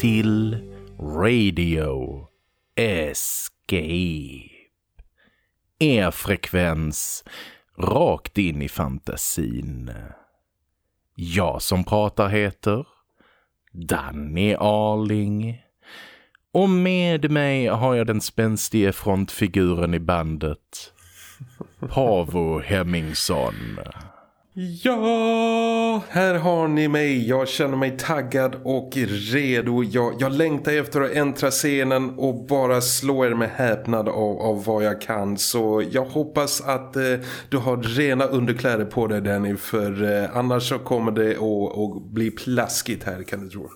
Till Radio Escape. Er frekvens rakt in i fantasin. Jag som pratar heter Danny Arling. Och med mig har jag den spänstige frontfiguren i bandet. Pavo Hemmingsson. Ja, här har ni mig. Jag känner mig taggad och redo. Jag, jag längtar efter att äntra scenen och bara slå er med häpnad av, av vad jag kan. Så jag hoppas att eh, du har rena underkläder på dig Danny för eh, annars så kommer det att, att bli plaskigt här kan du tro.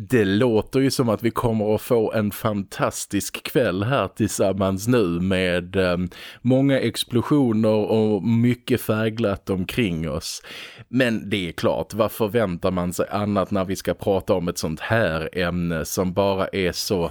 Det låter ju som att vi kommer att få en fantastisk kväll här tillsammans nu med eh, många explosioner och mycket färgglatt omkring oss. Men det är klart, vad förväntar man sig annat när vi ska prata om ett sånt här ämne som bara är så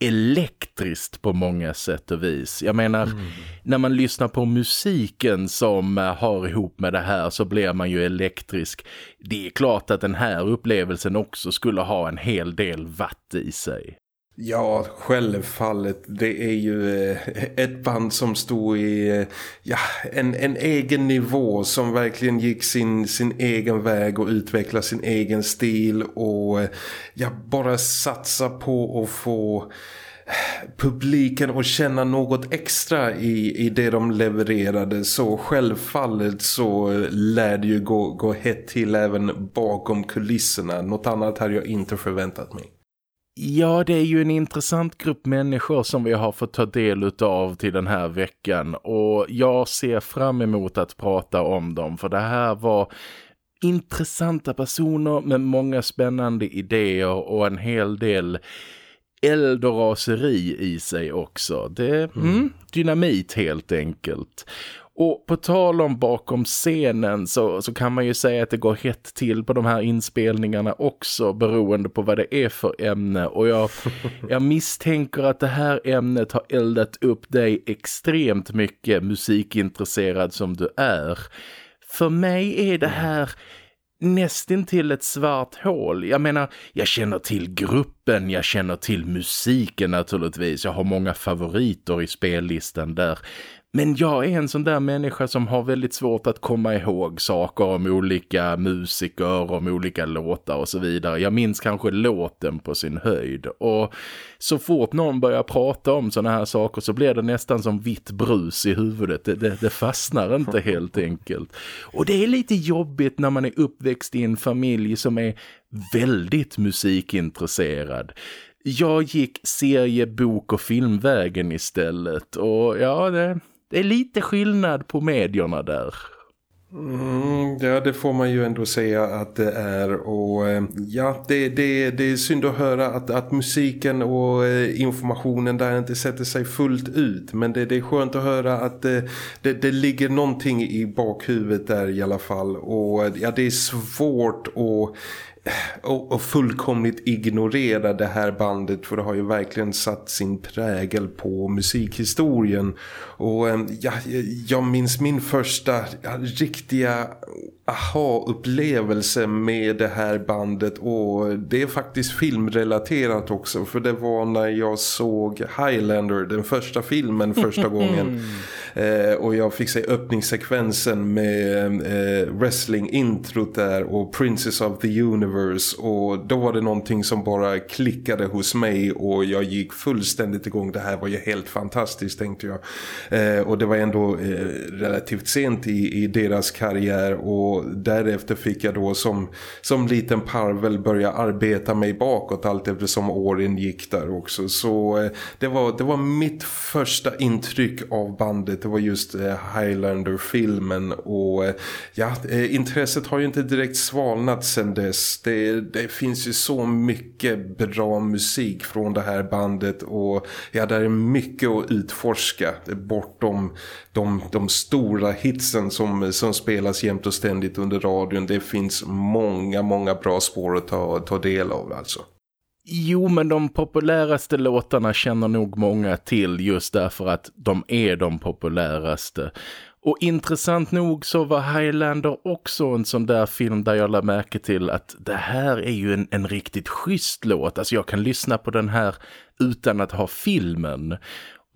elektriskt på många sätt och vis. Jag menar, mm. när man lyssnar på musiken som har ihop med det här så blir man ju elektrisk. Det är klart att den här upplevelsen också skulle ha en hel del vatt i sig. Ja, självfallet. Det är ju eh, ett band som stod i eh, ja, en, en egen nivå som verkligen gick sin, sin egen väg och utvecklade sin egen stil och eh, ja, bara satsa på att få publiken att känna något extra i, i det de levererade så självfallet så lär det ju gå, gå hett till även bakom kulisserna. Något annat hade jag inte förväntat mig. Ja, det är ju en intressant grupp människor som vi har fått ta del av till den här veckan och jag ser fram emot att prata om dem för det här var intressanta personer med många spännande idéer och en hel del eld och raseri i sig också. Det är mm. Mm, dynamit helt enkelt. Och på tal om bakom scenen så, så kan man ju säga att det går hett till på de här inspelningarna också beroende på vad det är för ämne. Och jag, jag misstänker att det här ämnet har eldat upp dig extremt mycket musikintresserad som du är. För mig är det här nästan till ett svart hål. Jag menar, jag känner till gruppen, jag känner till musiken naturligtvis. Jag har många favoriter i spellistan där. Men jag är en sån där människa som har väldigt svårt att komma ihåg saker om olika musiker, om olika låtar och så vidare. Jag minns kanske låten på sin höjd. Och så fort någon börjar prata om såna här saker så blir det nästan som vitt brus i huvudet. Det, det, det fastnar inte helt enkelt. Och det är lite jobbigt när man är uppväxt i en familj som är väldigt musikintresserad. Jag gick serie, bok och filmvägen istället och ja, det, det är lite skillnad på medierna där. Mm, ja, det får man ju ändå säga att det är. Och eh, ja, det, det, det är synd att höra att, att musiken och eh, informationen där inte sätter sig fullt ut. Men det, det är skönt att höra att det, det, det ligger någonting i bakhuvudet där i alla fall. Och ja, det är svårt att och, och, fullkomligt ignorera det här bandet för det har ju verkligen satt sin prägel på musikhistorien. Och eh, ja, jag minns min första riktiga aha-upplevelse med det här bandet. Och det är faktiskt filmrelaterat också. För det var när jag såg Highlander, den första filmen första gången. Eh, och jag fick se öppningssekvensen med eh, wrestling-introt där och Princess of the Universe. Och då var det någonting som bara klickade hos mig och jag gick fullständigt igång, det här var ju helt fantastiskt tänkte jag. Eh, och det var ändå eh, relativt sent i, i deras karriär. Och och därefter fick jag då som, som liten parvel börja arbeta mig bakåt allt eftersom åren gick där också. Så eh, det, var, det var mitt första intryck av bandet. Det var just eh, Highlander-filmen och eh, ja, eh, intresset har ju inte direkt svalnat sedan dess. Det, det finns ju så mycket bra musik från det här bandet och ja, där är mycket att utforska bortom de, de stora hitsen som, som spelas jämt och ständigt under radion. Det finns många, många bra spår att ta, ta del av alltså. Jo, men de populäraste låtarna känner nog många till just därför att de är de populäraste. Och intressant nog så var Highlander också en sån där film där jag lade märke till att det här är ju en, en riktigt schysst låt. Alltså jag kan lyssna på den här utan att ha filmen.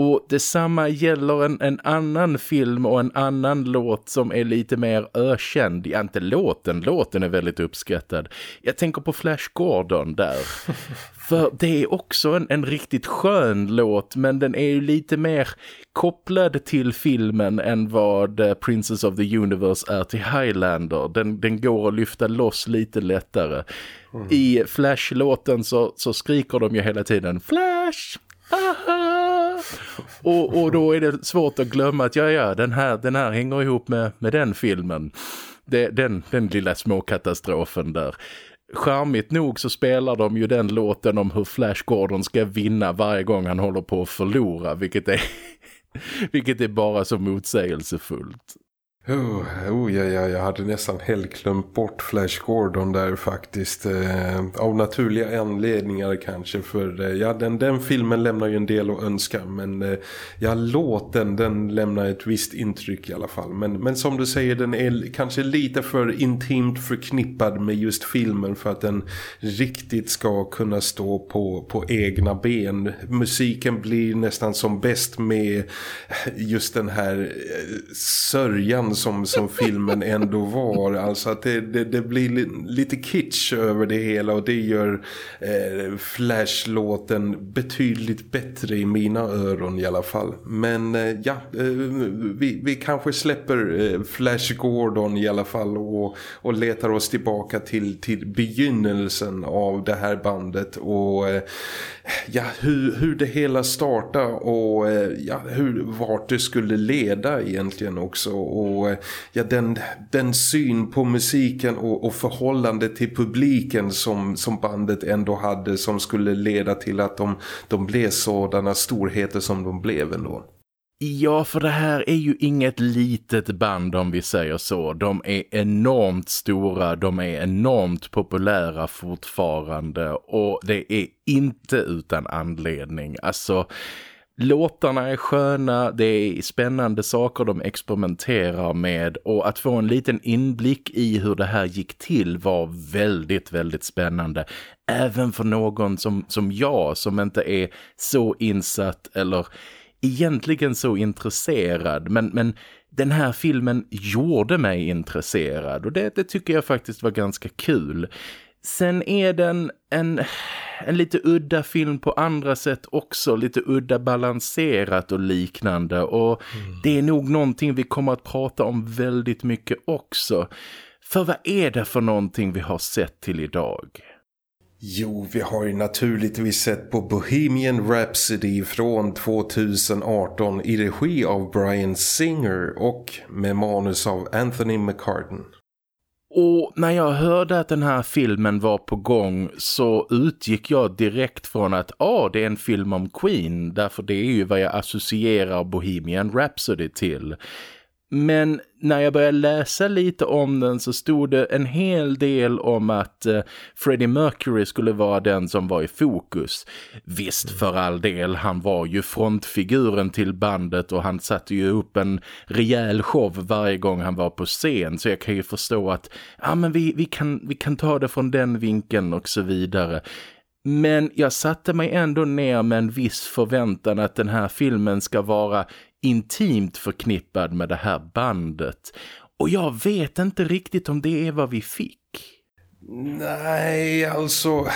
Och detsamma gäller en, en annan film och en annan låt som är lite mer ökänd. Ja, inte låten, låten är väldigt uppskattad. Jag tänker på Flash Gordon där. För det är också en, en riktigt skön låt men den är ju lite mer kopplad till filmen än vad eh, Princess of the Universe är till Highlander. Den, den går att lyfta loss lite lättare. Mm. I Flash-låten så, så skriker de ju hela tiden Flash! Och, och då är det svårt att glömma att ja, ja, den här, den här hänger ihop med, med den filmen. Det, den, den lilla småkatastrofen där. Charmigt nog så spelar de ju den låten om hur Flash Gordon ska vinna varje gång han håller på att förlora. Vilket är, vilket är bara så motsägelsefullt. Oh, oh, ja, ja, jag hade nästan helt glömt bort Flash Gordon där faktiskt. Eh, av naturliga anledningar kanske. För eh, ja, den, den filmen lämnar ju en del att önska. Men eh, ja, låten den lämnar ett visst intryck i alla fall. Men, men som du säger, den är kanske lite för intimt förknippad med just filmen. För att den riktigt ska kunna stå på, på egna ben. Musiken blir nästan som bäst med just den här eh, som, som filmen ändå var. Alltså att det, det, det blir lite kitsch över det hela och det gör eh, Flash-låten betydligt bättre i mina öron i alla fall. Men eh, ja, eh, vi, vi kanske släpper eh, Flash Gordon i alla fall och, och letar oss tillbaka till, till begynnelsen av det här bandet och eh, ja, hur, hur det hela startar och eh, ja, hur, vart det skulle leda egentligen också och Eh, ja, den, den syn på musiken och, och förhållande till publiken som, som bandet ändå hade som skulle leda till att de, de blev sådana storheter som de blev ändå. Ja, för det här är ju inget litet band om vi säger så. De är enormt stora, de är enormt populära fortfarande och det är inte utan anledning. Alltså, låtarna är sköna, det är spännande saker de experimenterar med och att få en liten inblick i hur det här gick till var väldigt, väldigt spännande. Även för någon som, som jag som inte är så insatt eller egentligen så intresserad men, men den här filmen gjorde mig intresserad och det, det tycker jag faktiskt var ganska kul. Sen är den en, en lite udda film på andra sätt också, lite udda balanserat och liknande och mm. det är nog någonting vi kommer att prata om väldigt mycket också. För vad är det för någonting vi har sett till idag? Jo, vi har ju naturligtvis sett på Bohemian Rhapsody från 2018 i regi av Brian Singer och med manus av Anthony McCartan. Och när jag hörde att den här filmen var på gång så utgick jag direkt från att ah, det är en film om Queen därför det är ju vad jag associerar Bohemian Rhapsody till. Men när jag började läsa lite om den så stod det en hel del om att eh, Freddie Mercury skulle vara den som var i fokus. Visst för all del, han var ju frontfiguren till bandet och han satte ju upp en rejäl show varje gång han var på scen. Så jag kan ju förstå att ja, men vi, vi, kan, vi kan ta det från den vinkeln och så vidare. Men jag satte mig ändå ner med en viss förväntan att den här filmen ska vara intimt förknippad med det här bandet. Och jag vet inte riktigt om det är vad vi fick. Nej, alltså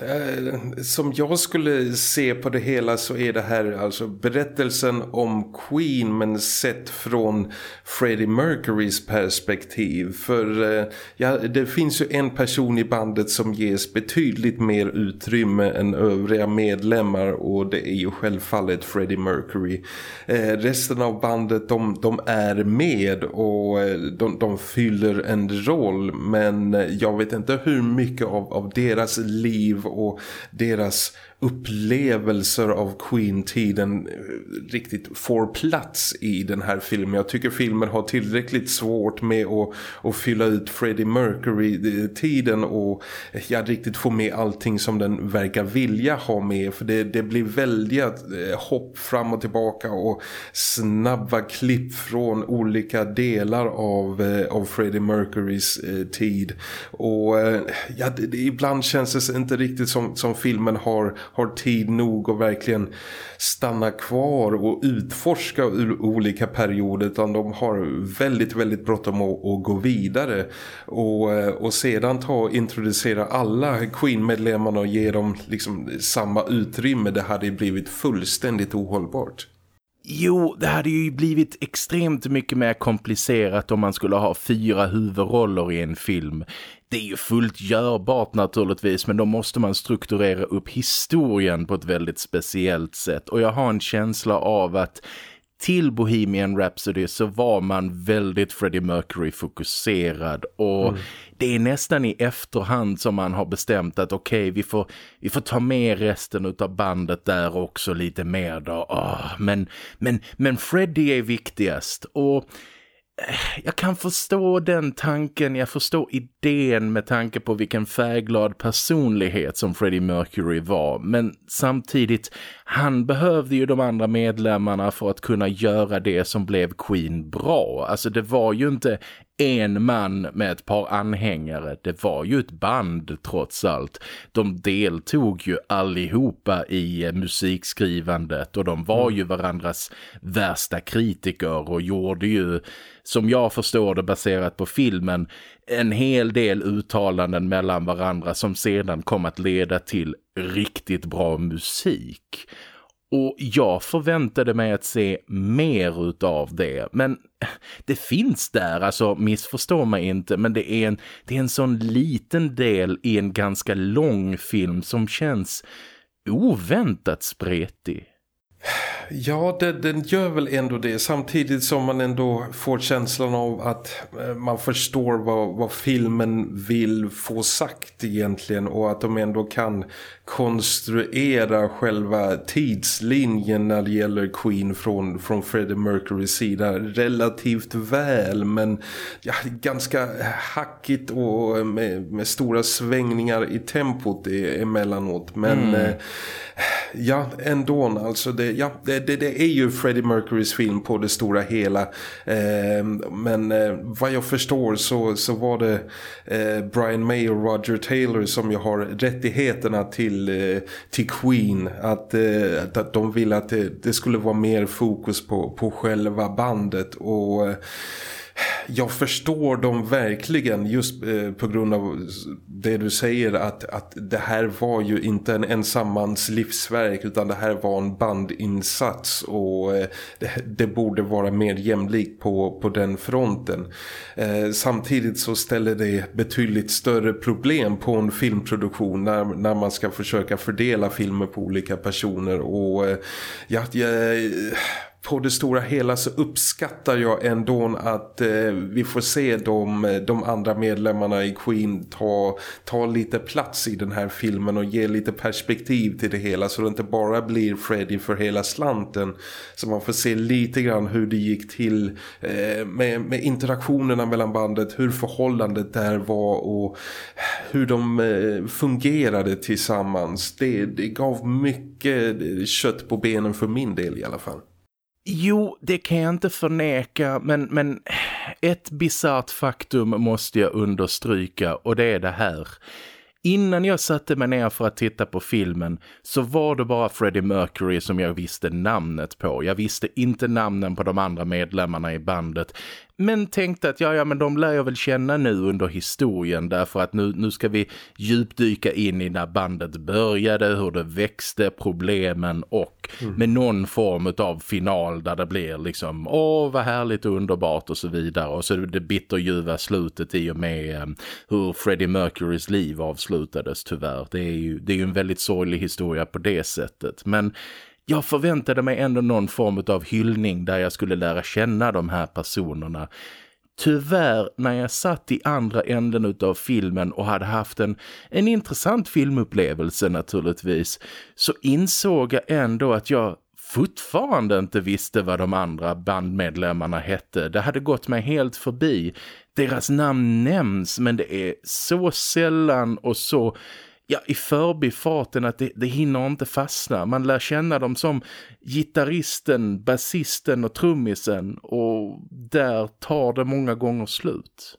eh, som jag skulle se på det hela så är det här alltså berättelsen om Queen men sett från Freddie Mercurys perspektiv. För eh, ja, det finns ju en person i bandet som ges betydligt mer utrymme än övriga medlemmar och det är ju självfallet Freddie Mercury. Eh, resten av bandet de, de är med och de, de fyller en roll men jag vet inte hur mycket av, av deras liv och deras upplevelser av Queen-tiden eh, riktigt får plats i den här filmen. Jag tycker filmen har tillräckligt svårt med att, att fylla ut Freddie Mercury-tiden och ja, riktigt få med allting som den verkar vilja ha med. För det, det blir väldiga eh, hopp fram och tillbaka och snabba klipp från olika delar av, eh, av Freddie Mercurys tid. Och ja, det, det, ibland känns det inte riktigt som, som filmen har, har tid nog att verkligen stanna kvar och utforska olika perioder utan de har väldigt, väldigt bråttom att, att gå vidare och, eh, och sedan ta och introducera alla Queen-medlemmarna och ge dem liksom samma utrymme. Det hade blivit fullständigt ohållbart. Jo, det hade ju blivit extremt mycket mer komplicerat om man skulle ha fyra huvudroller i en film. Det är ju fullt görbart naturligtvis men då måste man strukturera upp historien på ett väldigt speciellt sätt. Och jag har en känsla av att till Bohemian Rhapsody så var man väldigt Freddie Mercury-fokuserad och mm. det är nästan i efterhand som man har bestämt att okej, okay, vi, får, vi får ta med resten av bandet där också lite mer då. Oh, men, men, men Freddie är viktigast och jag kan förstå den tanken, jag förstår idén med tanke på vilken färgglad personlighet som Freddie Mercury var. Men samtidigt, han behövde ju de andra medlemmarna för att kunna göra det som blev Queen bra. Alltså det var ju inte en man med ett par anhängare. Det var ju ett band trots allt. De deltog ju allihopa i eh, musikskrivandet och de var mm. ju varandras värsta kritiker och gjorde ju, som jag förstår det baserat på filmen, en hel del uttalanden mellan varandra som sedan kom att leda till riktigt bra musik. Och jag förväntade mig att se mer utav det. Men det finns där, alltså missförstå mig inte. Men det är, en, det är en sån liten del i en ganska lång film som känns oväntat spretig. Ja, det, den gör väl ändå det. Samtidigt som man ändå får känslan av att eh, man förstår vad, vad filmen vill få sagt egentligen. Och att de ändå kan konstruera själva tidslinjen när det gäller Queen från, från Freddie Mercurys sida relativt väl. Men ja, ganska hackigt och med, med stora svängningar i tempot emellanåt. Men... Mm. Eh, ja, ändå alltså det, ja, det, det, det, är ju Freddie Mercurys film på det stora hela eh, men eh, vad jag förstår så, så var det eh, Brian May och Roger Taylor som ju har rättigheterna till, till, eh, till Queen att, eh, att de ville att det, det, skulle vara mer fokus på, på själva bandet och eh, jag förstår dem verkligen just eh, på grund av det du säger att, att det här var ju inte en ensammans livsverk utan det här var en bandinsats och eh, det, det, borde vara mer jämlikt på, på den fronten. Eh, samtidigt så ställer det betydligt större problem på en filmproduktion när, när man ska försöka fördela filmer på olika personer och eh, ja, jag på det stora hela så uppskattar jag ändå att eh, vi får se de, de andra medlemmarna i Queen ta, ta lite plats i den här filmen och ge lite perspektiv till det hela så det inte bara blir Freddy för hela slanten. Så man får se lite grann hur det gick till eh, med, med interaktionerna mellan bandet, hur förhållandet där var och hur de eh, fungerade tillsammans. Det, det gav mycket eh, kött på benen för min del i alla fall. Jo, det kan jag inte förneka, men, men ett bizart faktum måste jag understryka och det är det här. Innan jag satte mig ner för att titta på filmen så var det bara Freddie Mercury som jag visste namnet på. Jag visste inte namnen på de andra medlemmarna i bandet. Men tänkte att ja, ja men de lär jag väl känna nu under historien därför att nu, nu ska vi djupdyka in i när bandet började, hur det växte, problemen och mm. med någon form av final där det blir liksom åh vad härligt och underbart och så vidare och så det bitterljuva slutet i och med um, hur Freddie Mercurys liv avslutades tyvärr. Det är ju, det är ju en väldigt sorglig historia på det sättet men jag förväntade mig ändå någon form av hyllning där jag skulle lära känna de här personerna. Tyvärr, när jag satt i andra änden av filmen och hade haft en, en intressant filmupplevelse naturligtvis, så insåg jag ändå att jag fortfarande inte visste vad de andra bandmedlemmarna hette. Det hade gått mig helt förbi. Deras namn nämns men det är så sällan och så ja, i förbifarten att det, det hinner inte fastna. Man lär känna dem som gitarristen, basisten och trummisen och där tar det många gånger slut.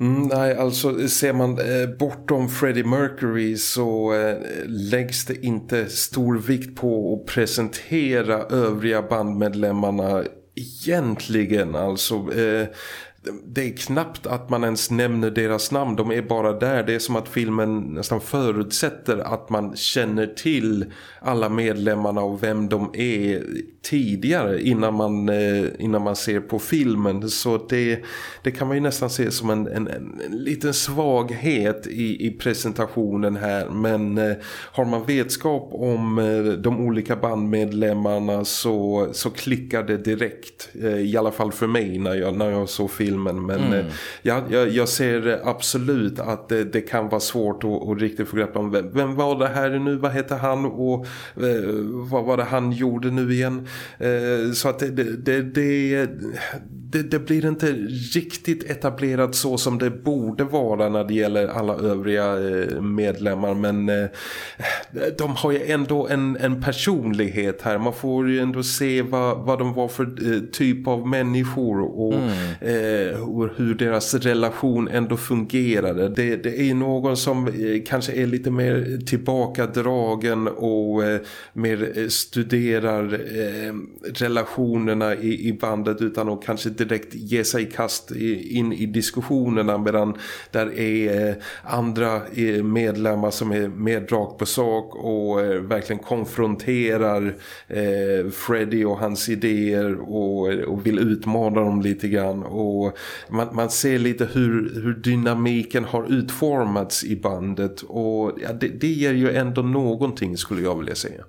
Mm, nej, alltså ser man eh, bortom Freddie Mercury så eh, läggs det inte stor vikt på att presentera övriga bandmedlemmarna egentligen. Alltså eh, det är knappt att man ens nämner deras namn. De är bara där. Det är som att filmen nästan förutsätter att man känner till alla medlemmarna och vem de är tidigare innan man, eh, innan man ser på filmen. Så det, det kan man ju nästan se som en, en, en liten svaghet i, i presentationen här. Men eh, har man vetskap om eh, de olika bandmedlemmarna så, så klickar det direkt. I alla fall för mig när jag, när jag såg filmen. Men mm. jag, jag, jag, ser absolut att det, det kan vara svårt att, att riktigt få grepp om vem, vem var det här nu, vad heter han och vad var det han gjorde nu igen. Eh, så att det, det, det, det, det blir inte riktigt etablerat så som det borde vara när det gäller alla övriga eh, medlemmar. Men eh, de har ju ändå en, en personlighet här. Man får ju ändå se vad, vad de var för typ av människor och mm och hur deras relation ändå fungerade. Det, det är någon som eh, kanske är lite mer tillbakadragen och eh, mer eh, studerar relationerna i, i bandet utan att kanske direkt ge sig i kast in i diskussionerna medan där är andra medlemmar som är mer rakt på sak och verkligen konfronterar Freddy och hans idéer och, och vill utmana dem lite grann och man, man ser lite hur, hur dynamiken har utformats i bandet och ja, det, det ger ju ändå någonting skulle jag vilja säga.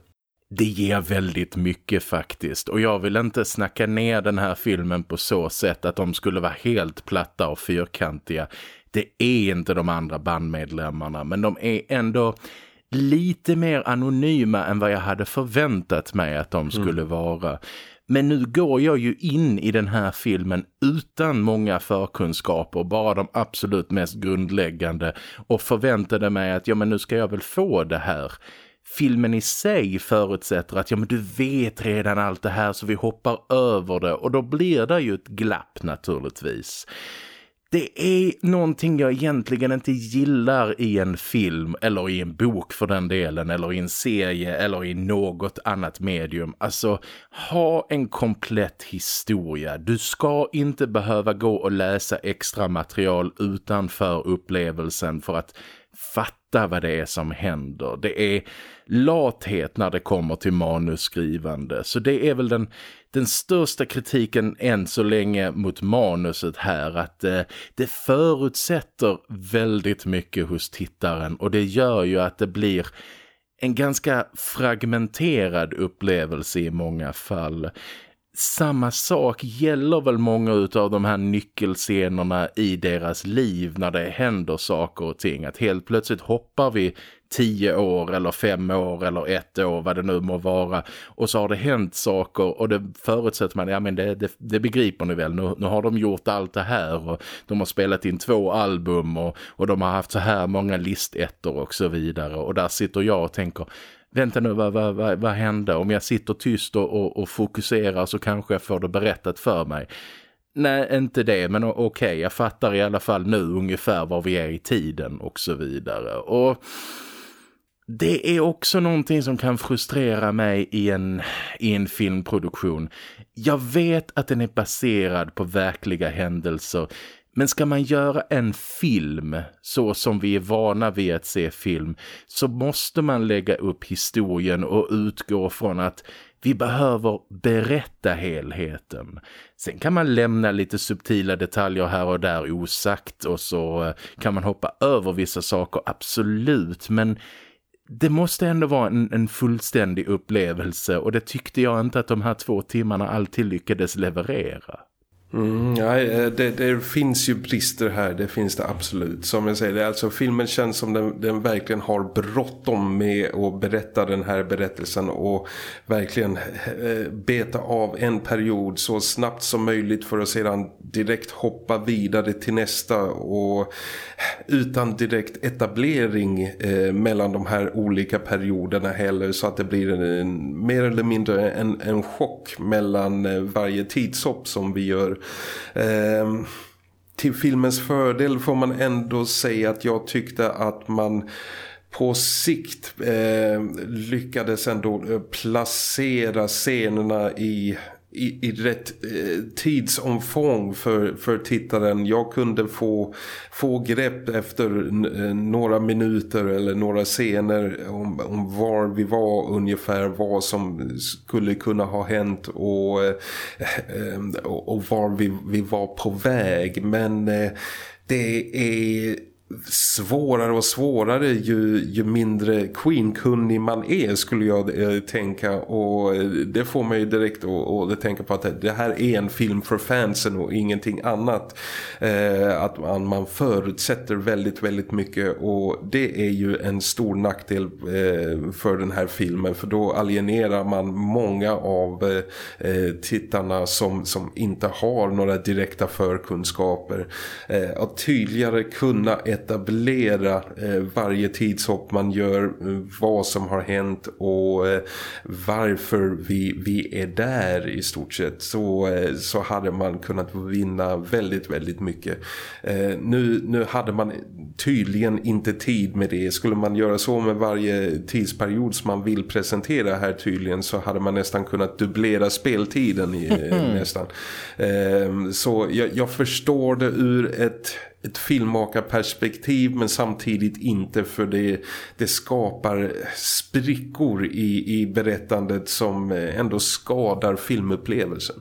Det ger väldigt mycket faktiskt och jag vill inte snacka ner den här filmen på så sätt att de skulle vara helt platta och fyrkantiga. Det är inte de andra bandmedlemmarna men de är ändå lite mer anonyma än vad jag hade förväntat mig att de mm. skulle mm. vara. Men nu går jag ju in i den här filmen utan många förkunskaper, bara de absolut mest grundläggande och förväntade mig att ja men nu ska jag väl få det här filmen i sig förutsätter att ja men du vet redan allt det här så vi hoppar över det och då blir det ju ett glapp naturligtvis. Det är någonting jag egentligen inte gillar i en film eller i en bok för den delen eller i en serie eller i något annat medium. Alltså, ha en komplett historia. Du ska inte behöva gå och läsa extra material utanför upplevelsen för att fatta vad det är som händer. Det är lathet när det kommer till manusskrivande. Så det är väl den, den största kritiken än så länge mot manuset här. Att eh, det förutsätter väldigt mycket hos tittaren och det gör ju att det blir en ganska fragmenterad upplevelse i många fall samma sak gäller väl många av de här nyckelscenerna i deras liv när det händer saker och ting. Att helt plötsligt hoppar vi tio år eller fem år eller ett år vad det nu må vara. Och så har det hänt saker och det förutsätter man, ja men det, det, det begriper ni väl, nu, nu, har de gjort allt det här och de har spelat in två album och, och de har haft så här många listettor och så vidare. Och där sitter jag och tänker vänta nu, vad, vad, vad, vad hände? Om jag sitter tyst och, och, och, fokuserar så kanske jag får det berättat för mig. Nej, inte det, men okej, okay, jag fattar i alla fall nu ungefär var vi är i tiden och så vidare. Och det är också någonting som kan frustrera mig i en, i en filmproduktion. Jag vet att den är baserad på verkliga händelser men ska man göra en film så som vi är vana vid att se film så måste man lägga upp historien och utgå från att vi behöver berätta helheten. Sen kan man lämna lite subtila detaljer här och där osagt och så eh, kan man hoppa över vissa saker, absolut. Men det måste ändå vara en, en fullständig upplevelse och det tyckte jag inte att de här två timmarna alltid lyckades leverera. Mm, ja, eh, det, det, finns ju brister här, det finns det absolut. Som jag säger, det alltså, filmen känns som den, den verkligen har bråttom med att berätta den här berättelsen och verkligen eh, beta av en period så snabbt som möjligt för att sedan direkt hoppa vidare till nästa och utan direkt etablering eh, mellan de här olika perioderna heller så att det blir en, en mer eller mindre en, en chock mellan eh, varje tidshopp som vi gör Eh, till filmens fördel får man ändå säga att jag tyckte att man på sikt eh, lyckades ändå eh, placera scenerna i i, i rätt eh, tidsomfång för, för tittaren. Jag kunde få, få grepp efter eh, några minuter eller några scener om, om var vi var ungefär, vad som skulle kunna ha hänt och, eh, eh och, och, var vi, vi var på väg. Men eh, det är svårare och svårare ju, ju mindre Queen-kunnig man är skulle jag eh, tänka. Och eh, det får mig direkt att tänka på att det här är en film för fansen och ingenting annat. Eh, att man, man förutsätter väldigt väldigt mycket. Och det är ju en stor nackdel eh, för den här filmen. För då alienerar man många av eh, eh tittarna som, som inte har några direkta förkunskaper. Eh, att tydligare kunna etablera eh, varje tidshopp man gör, eh, vad som har hänt och eh, varför vi, vi är där i stort sett så, så hade man kunnat vinna väldigt, väldigt mycket. Nu, nu hade man tydligen inte tid med det. Skulle man göra så med varje tidsperiod som man vill presentera här tydligen så hade man nästan kunnat dubblera speltiden i, nästan. så jag, jag förstår det ur ett ett filmmakarperspektiv men samtidigt inte för det, det skapar sprickor i, i berättandet som ändå skadar filmupplevelsen.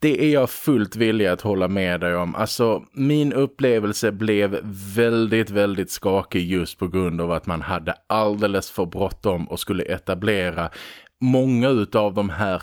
Det är jag fullt villig att hålla med dig om. Alltså, min upplevelse blev väldigt, väldigt skakig just på grund av att man hade alldeles för bråttom och skulle etablera många av de här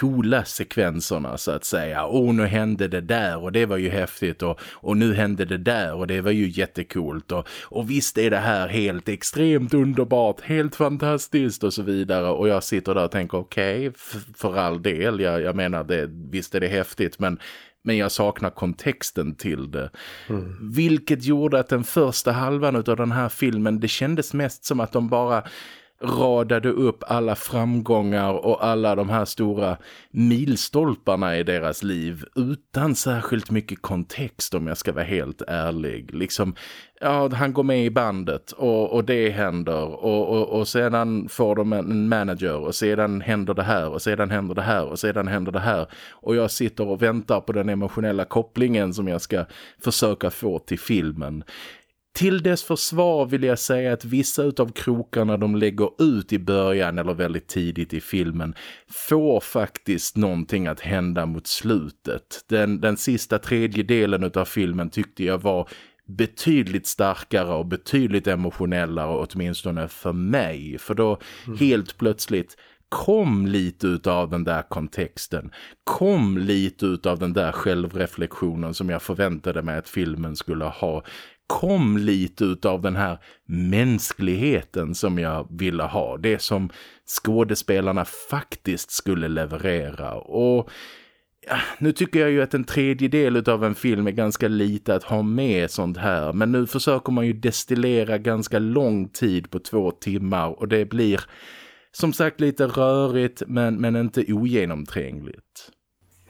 coola sekvenserna så att säga. Och nu hände det där och det var ju häftigt och, och nu hände det där och det var ju jättekult och, och visst är det här helt extremt underbart, helt fantastiskt och så vidare och jag sitter där och tänker okej, okay, för all del, jag, jag menar det, visst är det häftigt men men jag saknar kontexten till det. Mm. Vilket gjorde att den första halvan av den här filmen, det kändes mest som att de bara radade upp alla framgångar och alla de här stora milstolparna i deras liv utan särskilt mycket kontext om jag ska vara helt ärlig. Liksom, ja, han går med i bandet och, och det händer och, och, och sedan får de en manager och sedan händer det här och sedan händer det här och sedan händer det här och jag sitter och väntar på den emotionella kopplingen som jag ska försöka få till filmen. Till dess försvar vill jag säga att vissa av krokarna de lägger ut i början eller väldigt tidigt i filmen får faktiskt någonting att hända mot slutet. Den, den sista tredjedelen av filmen tyckte jag var betydligt starkare och betydligt emotionellare åtminstone för mig. För då mm. helt plötsligt kom lite av den där kontexten. Kom lite av den där självreflektionen som jag förväntade mig att filmen skulle ha kom lite av den här mänskligheten som jag ville ha. Det som skådespelarna faktiskt skulle leverera. Och ja, nu tycker jag ju att en tredjedel av en film är ganska lite att ha med sånt här. Men nu försöker man ju destillera ganska lång tid på två timmar och det blir som sagt lite rörigt men, men inte ogenomträngligt.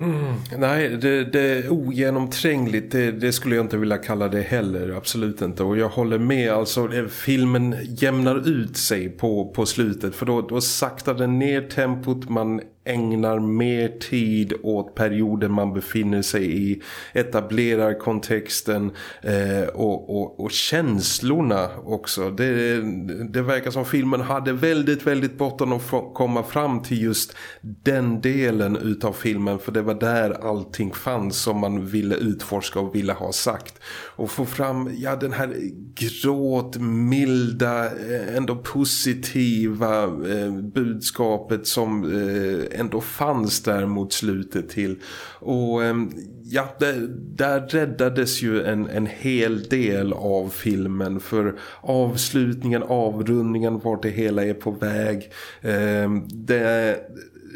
Mm, nej, det, det är ogenomträngligt. Det, det, skulle jag inte vilja kalla det heller. Absolut inte. Och jag håller med. Alltså, eh, filmen jämnar ut sig på, på slutet. För då, då saktar den ner tempot. Man ägnar mer tid åt perioden man befinner sig i, etablerar kontexten eh, och, och, och, känslorna också. Det, det verkar som filmen hade väldigt, väldigt bråttom att komma fram till just den delen utav filmen för det var där allting fanns som man ville utforska och ville ha sagt. Och få fram ja, den här gråt, milda, eh, ändå positiva eh, budskapet som eh, ändå fanns där mot slutet till. Och ehm, ja, där, där räddades ju en, en hel del av filmen för avslutningen, avrundningen, vart det hela är på väg. Eh, det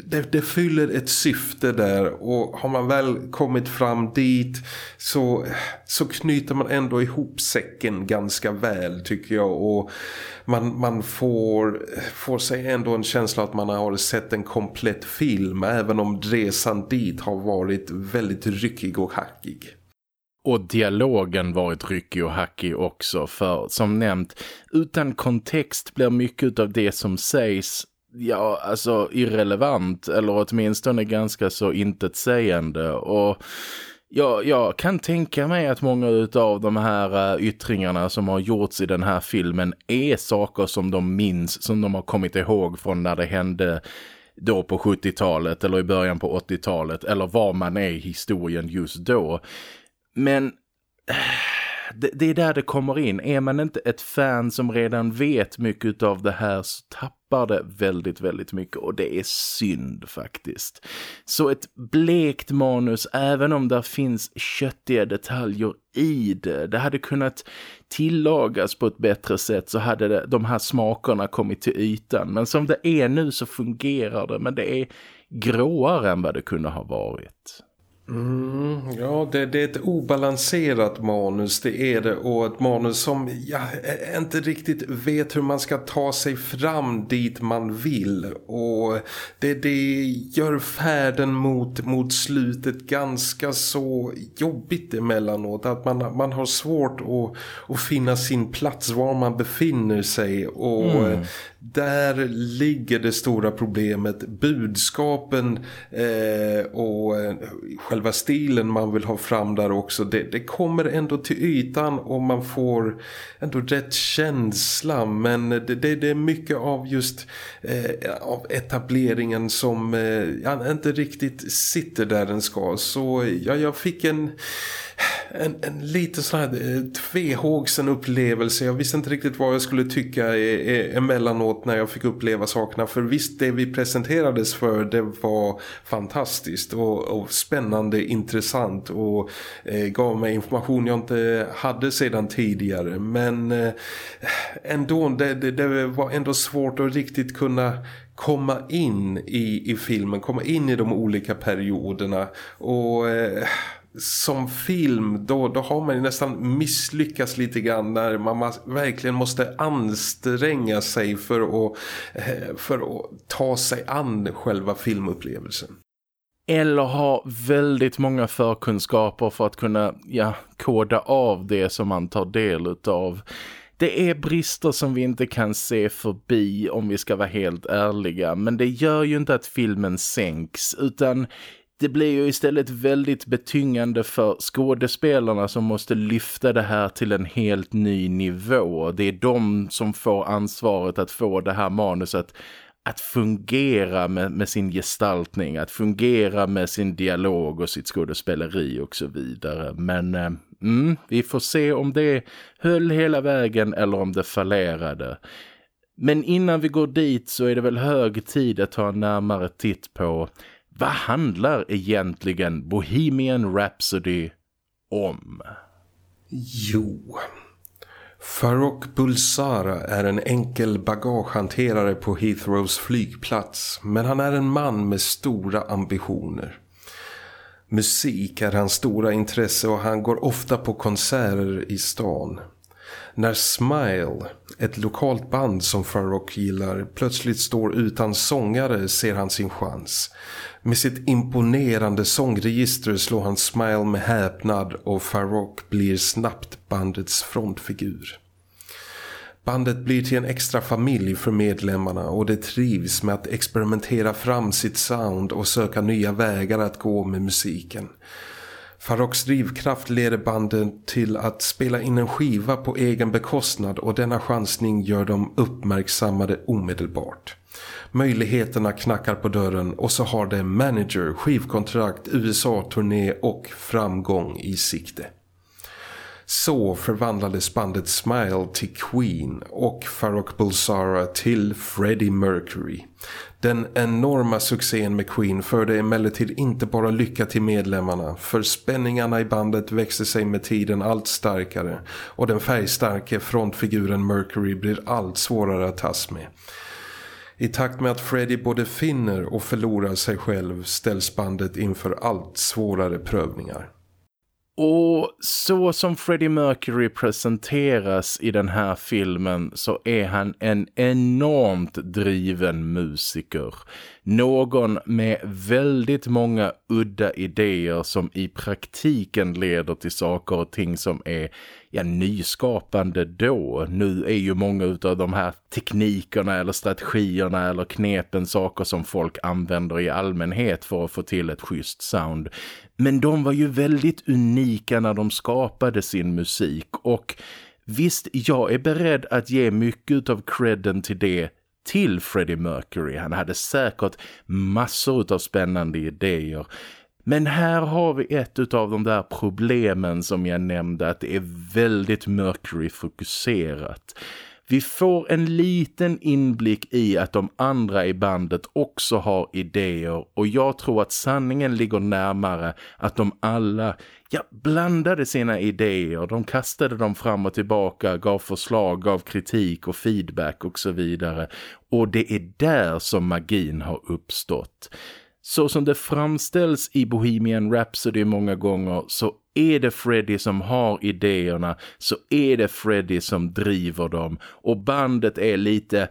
det, det, fyller ett syfte där och har man väl kommit fram dit så, så knyter man ändå ihop säcken ganska väl tycker jag och man, man får, får sig ändå en känsla att man har sett en komplett film även om resan dit har varit väldigt ryckig och hackig. Och dialogen varit ryckig och hackig också för som nämnt, utan kontext blir mycket av det som sägs ja, alltså irrelevant eller åtminstone ganska så intetsägande och ja, jag kan tänka mig att många av de här eh, yttringarna som har gjorts i den här filmen är saker som de minns, som de har kommit ihåg från när det hände då på 70-talet eller i början på 80-talet eller var man är i historien just då. Men eh, det, det, är där det kommer in. Är man inte ett fan som redan vet mycket av det här så tappar det väldigt, väldigt mycket och det är synd faktiskt. Så ett blekt manus, även om där finns köttiga detaljer i det, det hade kunnat tillagas på ett bättre sätt så hade det, de här smakerna kommit till ytan. Men som det är nu så fungerar det, men det är gråare än vad det kunde ha varit. Mm, ja, det, det, är ett obalanserat manus, det är det. Och ett manus som jag inte riktigt vet hur man ska ta sig fram dit man vill. Och det, det gör färden mot, mot slutet ganska så jobbigt emellanåt. Att man, man har svårt att, att finna sin plats var man befinner sig. Och mm där ligger det stora problemet. Budskapen eh, och eh, själva stilen man vill ha fram där också det, det, kommer ändå till ytan och man får ändå rätt känsla men det, det, det är mycket av just eh, av etableringen som eh, inte riktigt sitter där den ska så ja, jag fick en en, en lite sån här eh, tvehågsen upplevelse. Jag visste inte riktigt vad jag skulle tycka emellanåt när jag fick uppleva sakerna. För visst, det vi presenterades för det var fantastiskt och, och spännande, intressant och eh, gav mig information jag inte hade sedan tidigare. Men eh, ändå, det, det, det var ändå svårt att riktigt kunna komma in i, i filmen, komma in i de olika perioderna och eh, som film då, då har man ju nästan misslyckats lite grann när man verkligen måste anstränga sig för att, eh, för att ta sig an själva filmupplevelsen. Eller ha väldigt många förkunskaper för att kunna ja, koda av det som man tar del av. Det är brister som vi inte kan se förbi om vi ska vara helt ärliga. Men det gör ju inte att filmen sänks utan det blir ju istället väldigt betyngande för skådespelarna som måste lyfta det här till en helt ny nivå. Det är de som får ansvaret att få det här manuset att fungera med, med sin gestaltning, att fungera med sin dialog och sitt skådespeleri och så vidare. Men eh, mm, vi får se om det höll hela vägen eller om det fallerade. Men innan vi går dit så är det väl hög tid att ta en närmare titt på vad handlar egentligen Bohemian Rhapsody om? Jo, Farok Bulsara är en enkel bagagehanterare på Heathrows flygplats men han är en man med stora ambitioner. Musik är hans stora intresse och han går ofta på konserter i stan. När Smile, ett lokalt band som Farok gillar, plötsligt står utan sångare ser han sin chans. Med sitt imponerande sångregister slår han Smile med häpnad och Farrock blir snabbt bandets frontfigur. Bandet blir till en extra familj för medlemmarna och det trivs med att experimentera fram sitt sound och söka nya vägar att gå med musiken. Farrocks drivkraft leder bandet till att spela in en skiva på egen bekostnad och denna chansning gör dem uppmärksammade omedelbart. Möjligheterna knackar på dörren och så har det manager, skivkontrakt, USA-turné och framgång i sikte. Så förvandlades bandet Smile till Queen och Farrokh Bulsara till Freddie Mercury. Den enorma succén med Queen förde emellertid inte bara lycka till medlemmarna för spänningarna i bandet växte sig med tiden allt starkare och den färgstarke frontfiguren Mercury blir allt svårare att tas med. I takt med att Freddie både finner och förlorar sig själv ställs bandet inför allt svårare prövningar. Och så som Freddie Mercury presenteras i den här filmen så är han en enormt driven musiker. Någon med väldigt många udda idéer som i praktiken leder till saker och ting som är ja, nyskapande då. Nu är ju många av de här teknikerna eller strategierna eller knepen saker som folk använder i allmänhet för att få till ett schysst sound. Men de var ju väldigt unika när de skapade sin musik och visst, jag är beredd att ge mycket av credden till det till Freddie Mercury. Han hade säkert massor av spännande idéer. Men här har vi ett av de där problemen som jag nämnde att det är väldigt Mercury-fokuserat. Vi får en liten inblick i att de andra i bandet också har idéer och jag tror att sanningen ligger närmare att de alla ja, blandade sina idéer. De kastade dem fram och tillbaka, gav förslag, gav kritik och feedback och så vidare. Och det är där som magin har uppstått. Så som det framställs i Bohemian Rhapsody många gånger så är det Freddie som har idéerna så är det Freddie som driver dem och bandet är lite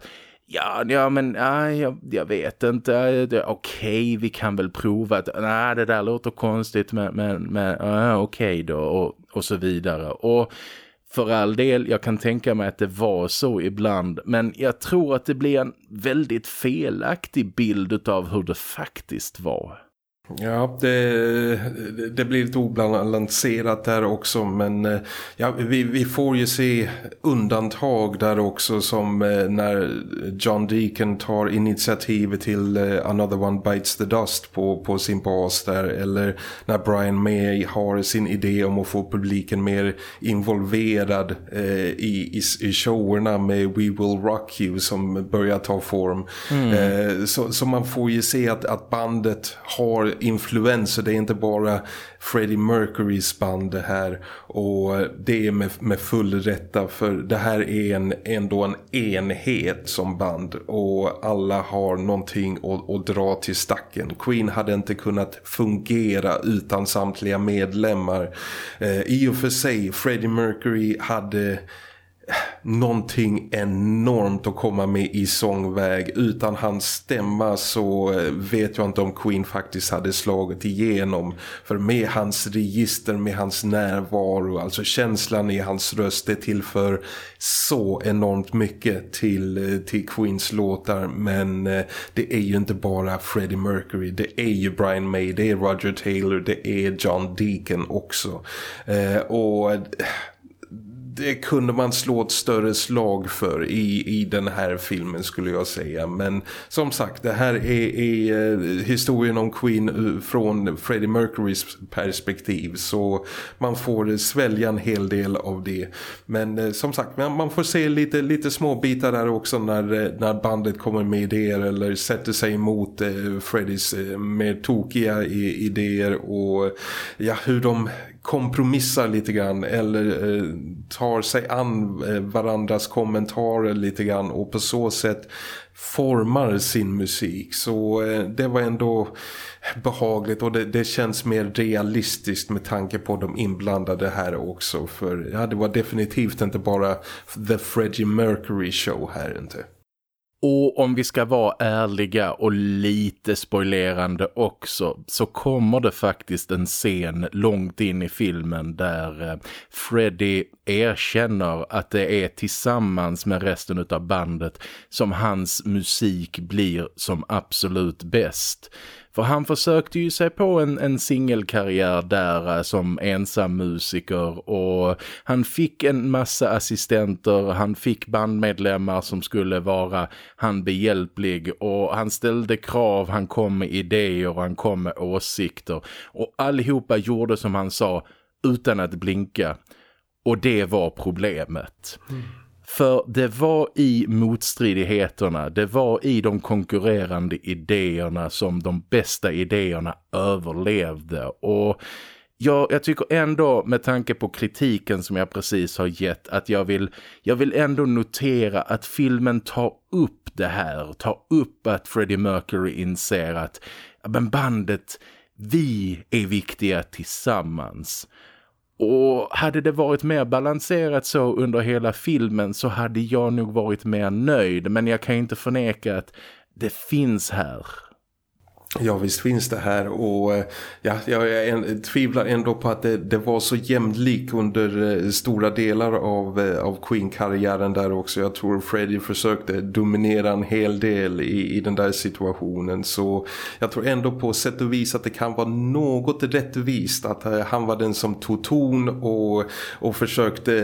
Ja, ja men nej, jag, jag vet inte. Okej, okay, vi kan väl prova att nej, det där låter konstigt men, men, men uh, okej okay då och, och så vidare. Och för all del, jag kan tänka mig att det var så ibland men jag tror att det blir en väldigt felaktig bild av hur det faktiskt var. Ja, det, det blir lite obalanserat där också men eh, ja, vi, vi får ju se undantag där också som eh, när John Deacon tar initiativ till eh, Another One Bites the Dust på, på sin bas där eller när Brian May har sin idé om att få publiken mer involverad eh, i, i, i showerna med We Will Rock You som börjar ta form. Mm. Eh, så, så man får ju se att, att bandet har influenser. Det är inte bara Freddie Mercurys band det här. Och det är med, med full rätta för det här är en, ändå en enhet som band. Och alla har någonting att, att dra till stacken. Queen hade inte kunnat fungera utan samtliga medlemmar. Eh, I och för sig, Freddie Mercury hade någonting enormt att komma med i sångväg. Utan hans stämma så eh, vet jag inte om Queen faktiskt hade slagit igenom. För med hans register, med hans närvaro, alltså känslan i hans röst, det tillför så enormt mycket till, eh, till Queens låtar. Men eh, det är ju inte bara Freddie Mercury, det är ju Brian May, det är Roger Taylor, det är John Deacon också. och det kunde man slå ett större slag för i, i den här filmen skulle jag säga. Men som sagt, det här är, är eh, historien om Queen eh, från Freddie Mercurys perspektiv. Så man får svälja en hel del av det. Men eh, som sagt, man får se lite, lite små bitar där också när, när bandet kommer med idéer eller sätter sig emot Freddys mer tokiga idéer och ja, hur de kompromissar lite grann eller eh, tar sig an eh, varandras kommentarer lite grann och på så sätt formar sin musik så eh, det var ändå behagligt och det, det, känns mer realistiskt med tanke på de inblandade här också för ja, det var definitivt inte bara The Freddie Mercury show här inte. Och om vi ska vara ärliga och lite spoilerande också så kommer det faktiskt en scen långt in i filmen där eh, Freddy erkänner att det är tillsammans med resten av bandet som hans musik blir som absolut bäst. För han försökte ju sig på en, en singelkarriär där eh, som ensam musiker och han fick en massa assistenter, han fick bandmedlemmar som skulle vara han behjälplig och han ställde krav, han kom med idéer och han kom med åsikter och allihopa gjorde som han sa utan att blinka. Och det var problemet. Mm. För det var i motstridigheterna, det var i de konkurrerande idéerna som de bästa idéerna överlevde. Och jag, jag tycker ändå med tanke på kritiken som jag precis har gett att jag vill, jag vill ändå notera att filmen tar upp det här. Tar upp att Freddie Mercury inser att men bandet, vi är viktiga tillsammans. Och hade det varit mer balanserat så under hela filmen så hade jag nog varit mer nöjd. Men jag kan inte förneka att det finns här. Ja visst finns det här och eh, ja, jag en, tvivlar ändå på att det, det var så jämlik under eh, stora delar av, eh, av Queen-karriären där också. Jag tror Freddie försökte dominera en hel del i, i den där situationen. Så jag tror ändå på sätt och vis att det kan vara något rättvist att eh, han var den som tog ton och, och försökte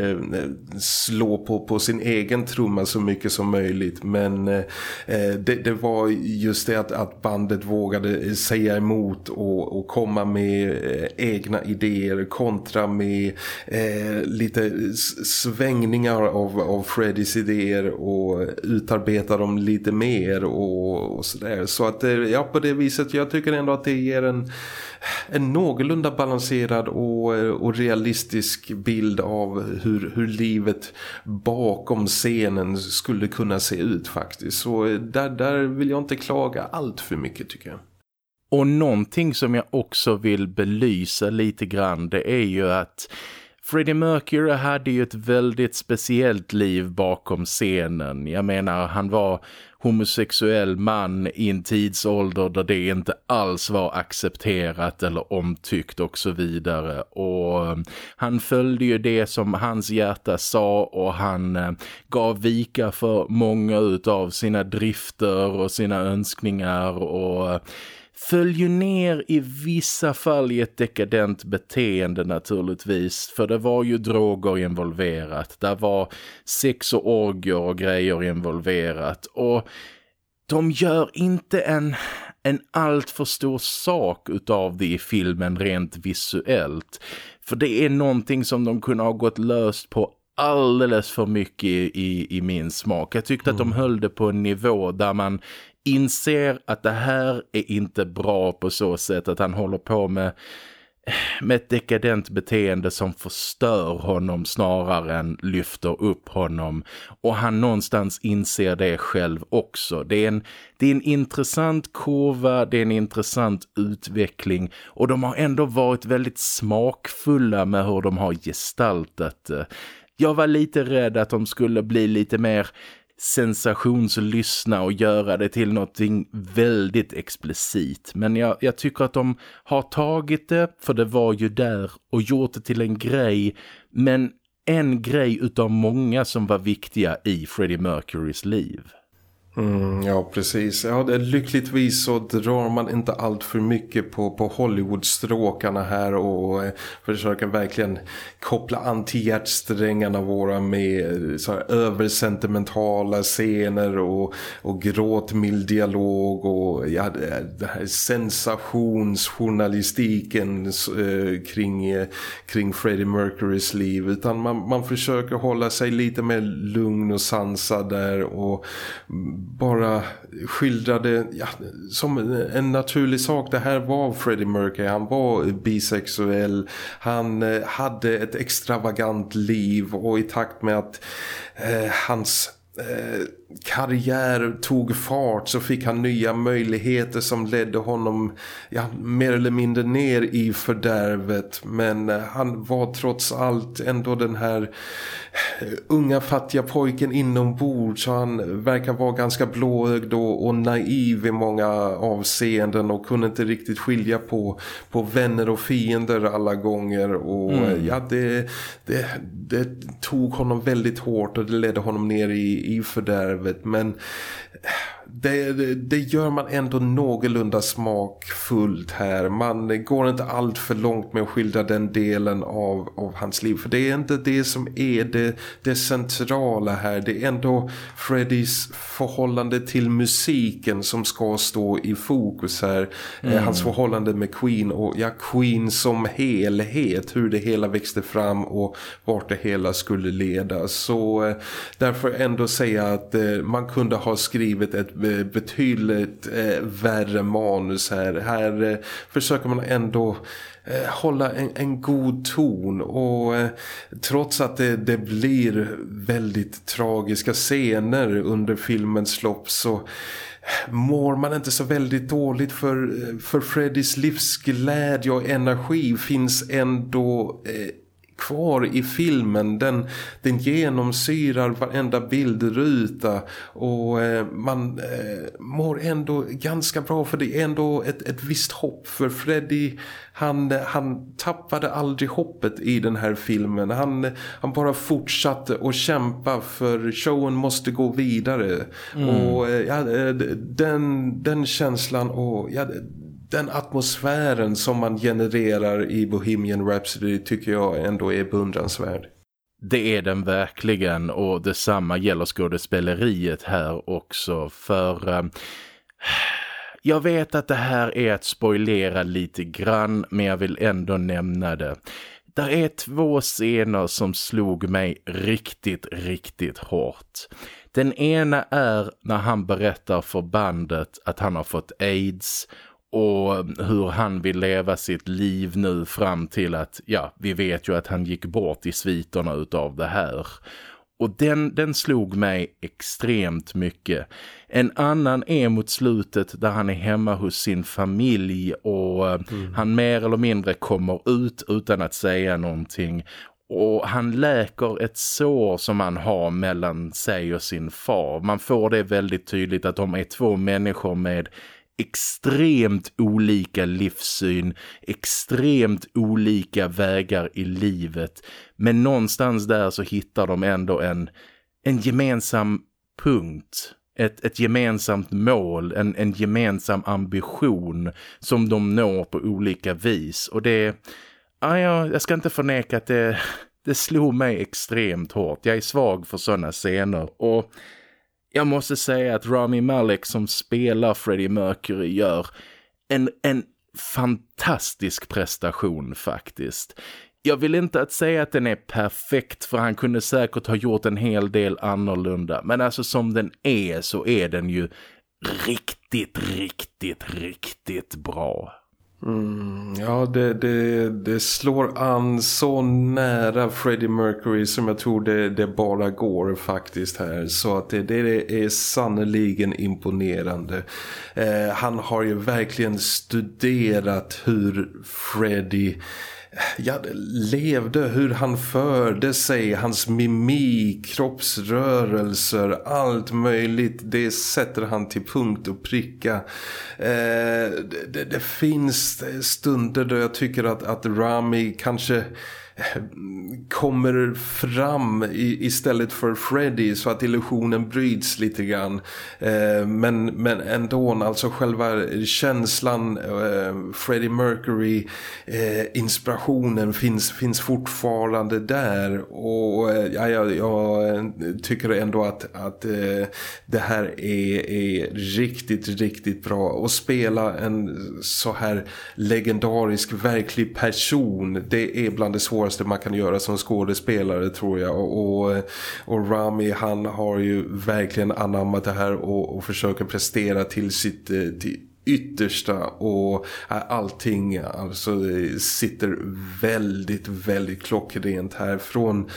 eh, slå på, på sin egen trumma så mycket som möjligt. Men det, det var just det att, att bandet bandet vågade säga emot och, och komma med eh, egna idéer kontra med eh, lite svängningar av, av Freddys idéer och utarbeta dem lite mer och, och sådär. Så att eh, ja, på det viset jag tycker ändå att det ger en en någorlunda balanserad och, och realistisk bild av hur, hur livet bakom scenen skulle kunna se ut faktiskt. Så där, där vill jag inte klaga allt för mycket tycker jag. Och någonting som jag också vill belysa lite grann det är ju att Freddie Mercury hade ju ett väldigt speciellt liv bakom scenen. Jag menar, han var homosexuell man i en tidsålder där det inte alls var accepterat eller omtyckt och så vidare. Och um, han följde ju det som hans hjärta sa och han um, gav vika för många av sina drifter och sina önskningar och uh, följer ner i vissa fall i ett dekadent beteende naturligtvis. För det var ju droger involverat. Där var sex och orger och grejer involverat. Och de gör inte en, en allt för stor sak utav det i filmen rent visuellt. För det är någonting som de kunde ha gått löst på alldeles för mycket i, i min smak. Jag tyckte mm. att de mm. höll det på en nivå där man inser att det här är inte bra på så sätt att han håller på med med ett dekadent beteende som förstör honom snarare än lyfter upp honom. Och han någonstans inser det själv också. Det är en, det är en intressant kurva, det är en intressant utveckling och de har ändå varit väldigt smakfulla med hur de har gestaltat det. Jag var lite rädd att de skulle bli lite mer sensationslyssna och göra det till någonting väldigt explicit. Men jag, jag tycker att de har tagit det, för det var ju där, och gjort det till en grej. Men en grej utav många som var viktiga i Freddie Mercurys liv. Mm, ja, precis. Ja, det, lyckligtvis så drar man inte allt för mycket på, på Hollywoodstråkarna här och och eh, försöker verkligen koppla an till hjärtsträngarna våra med eh, så här översentimentala scener och, och gråtmild dialog och ja, det här sensationsjournalistiken eh, kring, eh, kring Freddie Mercurys liv utan man, man försöker hålla sig lite mer lugn och sansad där och bara skildrade ja, som en naturlig sak. Det här var Freddie Mercury. Han var bisexuell. Han eh, hade ett extravagant liv och i takt med att eh, hans eh, karriär tog fart så fick han nya möjligheter som ledde honom ja, mer eller mindre ner i fördärvet. Men eh, han var trots allt ändå den här eh, unga fattiga pojken inombords. Så han verkar vara ganska blåögd och, och naiv i många avseenden och kunde inte riktigt skilja på, på vänner och fiender alla gånger. Och mm. Eh, ja det, det, det tog honom väldigt hårt och det ledde honom ner i, i fördärvet men det, det, gör man ändå någorlunda smakfullt här. Man går inte allt för långt med att skildra den delen av, av hans liv. För det är inte det som är det, det centrala här. Det är ändå Freddys förhållande till musiken som ska stå i fokus här. Eh, mm. Hans förhållande med Queen och ja, Queen som helhet. Hur det hela växte fram och vart det hela skulle leda. Så eh, därför ändå säga att eh, man kunde ha skrivit ett Eh, betydligt eh, värre manus här. Här eh, försöker man ändå eh, hålla en, en, god ton och eh, trots att det, det, blir väldigt tragiska scener under filmens lopp så eh, mår man inte så väldigt dåligt för, eh, för Freddys livsglädje och energi finns ändå eh, kvar i filmen. Den, den genomsyrar varenda bildruta och eh, man eh, mår ändå ganska bra för det är ändå ett, ett visst hopp för Freddy han, han tappade aldrig hoppet i den här filmen. Han, han bara fortsatte att kämpa för showen måste gå vidare. Mm. Och eh, ja, eh, den, den känslan och ja, den atmosfären som man genererar i Bohemian Rhapsody tycker jag ändå är beundransvärd. Det är den verkligen och detsamma gäller skådespeleriet här också för... Uh, jag vet att det här är att spoilera lite grann men jag vill ändå nämna det. Där är två scener som slog mig riktigt, riktigt hårt. Den ena är när han berättar för bandet att han har fått AIDS och hur han vill leva sitt liv nu fram till att, ja, vi vet ju att han gick bort i sviterna utav det här. Och den, den slog mig extremt mycket. En annan är mot slutet där han är hemma hos sin familj och mm. han mer eller mindre kommer ut utan att säga någonting. Och han läker ett sår som han har mellan sig och sin far. Man får det väldigt tydligt att de är två människor med extremt olika livssyn, extremt olika vägar i livet. Men någonstans där så hittar de ändå en, en gemensam punkt. Ett, ett gemensamt mål, en, en gemensam ambition som de når på olika vis. Och det, ja, jag ska inte förneka att det, det slog mig extremt hårt. Jag är svag för sådana scener och jag måste säga att Rami Malek som spelar Freddie Mercury gör en, en fantastisk prestation faktiskt. Jag vill inte att säga att den är perfekt för han kunde säkert ha gjort en hel del annorlunda. Men alltså som den är så är den ju riktigt, riktigt, riktigt bra. Mm, ja, det, det, det, slår an så nära Freddie Mercury som jag tror det, det bara går faktiskt här. Så att det, det är sannoliken imponerande. Eh, han har ju verkligen studerat hur Freddie ja, levde, hur han förde sig, hans mimik, kroppsrörelser, allt möjligt. Det sätter han till punkt och pricka. Eh, det, det, finns stunder då jag tycker att, att Rami kanske kommer fram i, istället för Freddy så att illusionen bryts lite grann. Eh, men, men ändå, alltså själva känslan, eh, Freddie Mercury, eh, inspirationen finns, finns fortfarande där. Och eh, ja, jag, jag, eh, tycker ändå att, att eh, det här är, är riktigt, riktigt bra. Att spela en så här legendarisk, verklig person, det är bland det svåraste svåraste man kan göra som skådespelare tror jag. Och, och, Rami han har ju verkligen anammat det här och, och försöker prestera till sitt eh, till, yttersta och allting alltså sitter väldigt, väldigt klockrent här från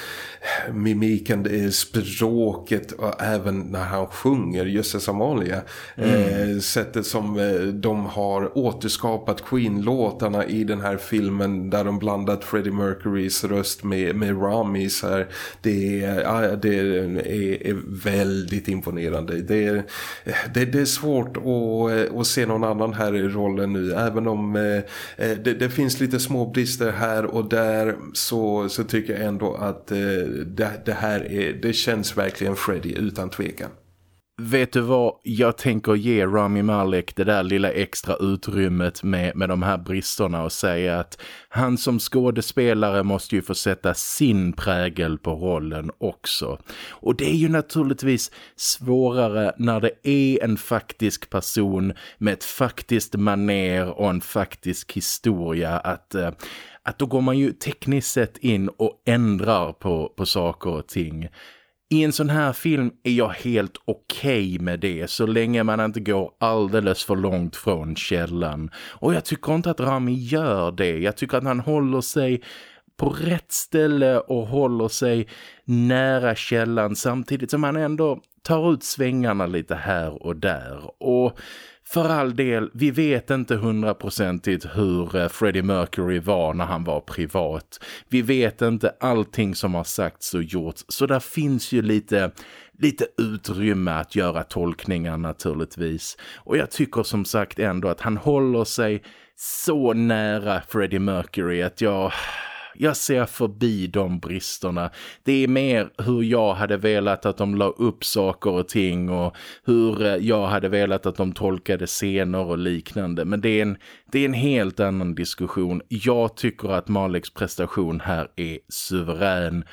mimiken, språket och även när han sjunger Jösses Amalia mm. eh, sättet som eh, de har återskapat Queen-låtarna i den här filmen där de blandat Freddie Mercurys röst med, med Ramis här det, är, det är, är väldigt imponerande det är, det, det är svårt att, att se någon någon annan här i rollen nu. Även om eh, eh det, det, finns lite små brister här och där så, så tycker jag ändå att eh, det, det, här är, det känns verkligen Freddy utan tvekan vet du vad, jag tänker ge Rami Malek det där lilla extra utrymmet med, med de här bristerna och säga att han som skådespelare måste ju få sätta sin prägel på rollen också. Och det är ju naturligtvis svårare när det är en faktisk person med ett faktiskt maner och en faktisk historia att... Eh, att då går man ju tekniskt sett in och ändrar på, på saker och ting. I en sån här film är jag helt okej okay med det så länge man inte går alldeles för långt från källan. Och jag tycker inte att Rami gör det. Jag tycker att han håller sig på rätt ställe och håller sig nära källan samtidigt som han ändå tar ut svängarna lite här och där. Och för all del, vi vet inte hundraprocentigt hur eh, Freddie Mercury var när han var privat. Vi vet inte allting som har sagts och gjorts. Så där finns ju lite, lite utrymme att göra tolkningar naturligtvis. Och jag tycker som sagt ändå att han håller sig så nära Freddie Mercury att jag jag ser förbi de bristerna. Det är mer hur jag hade velat att de la upp saker och ting och hur eh, jag hade velat att de tolkade scener och liknande. Men det är en, det är en helt annan diskussion. Jag tycker att Maleks prestation här är suverän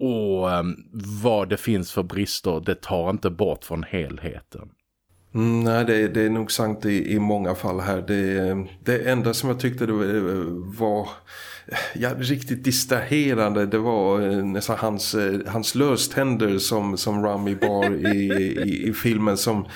och um, vad det finns för brister, det tar inte bort från helheten. Mm, nej, det, det, är nog sant i, i många fall här. Det, ehm, det enda som jag tyckte det eh, var ja, riktigt distraherande. Det var eh, nästan hans, eh, hans löständer som, som Rami bar i, i, i, filmen som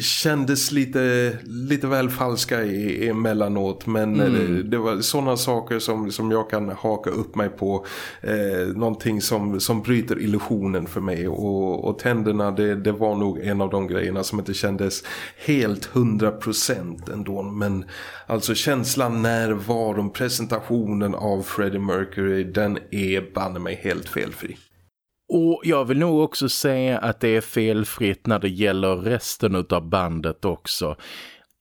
kändes lite, lite väl falska i, emellanåt. Men mm. det, det, var sådana saker som, som jag kan haka upp mig på. Eh, någonting som, som bryter illusionen för mig. Och, och tänderna, det, det var nog en av de grejerna som inte kändes helt hundra procent ändå. Men alltså känslan, närvaron, presentationen av Freddie Mercury, den är banne mig helt felfri. Och jag vill nog också säga att det är felfritt när det gäller resten av bandet också.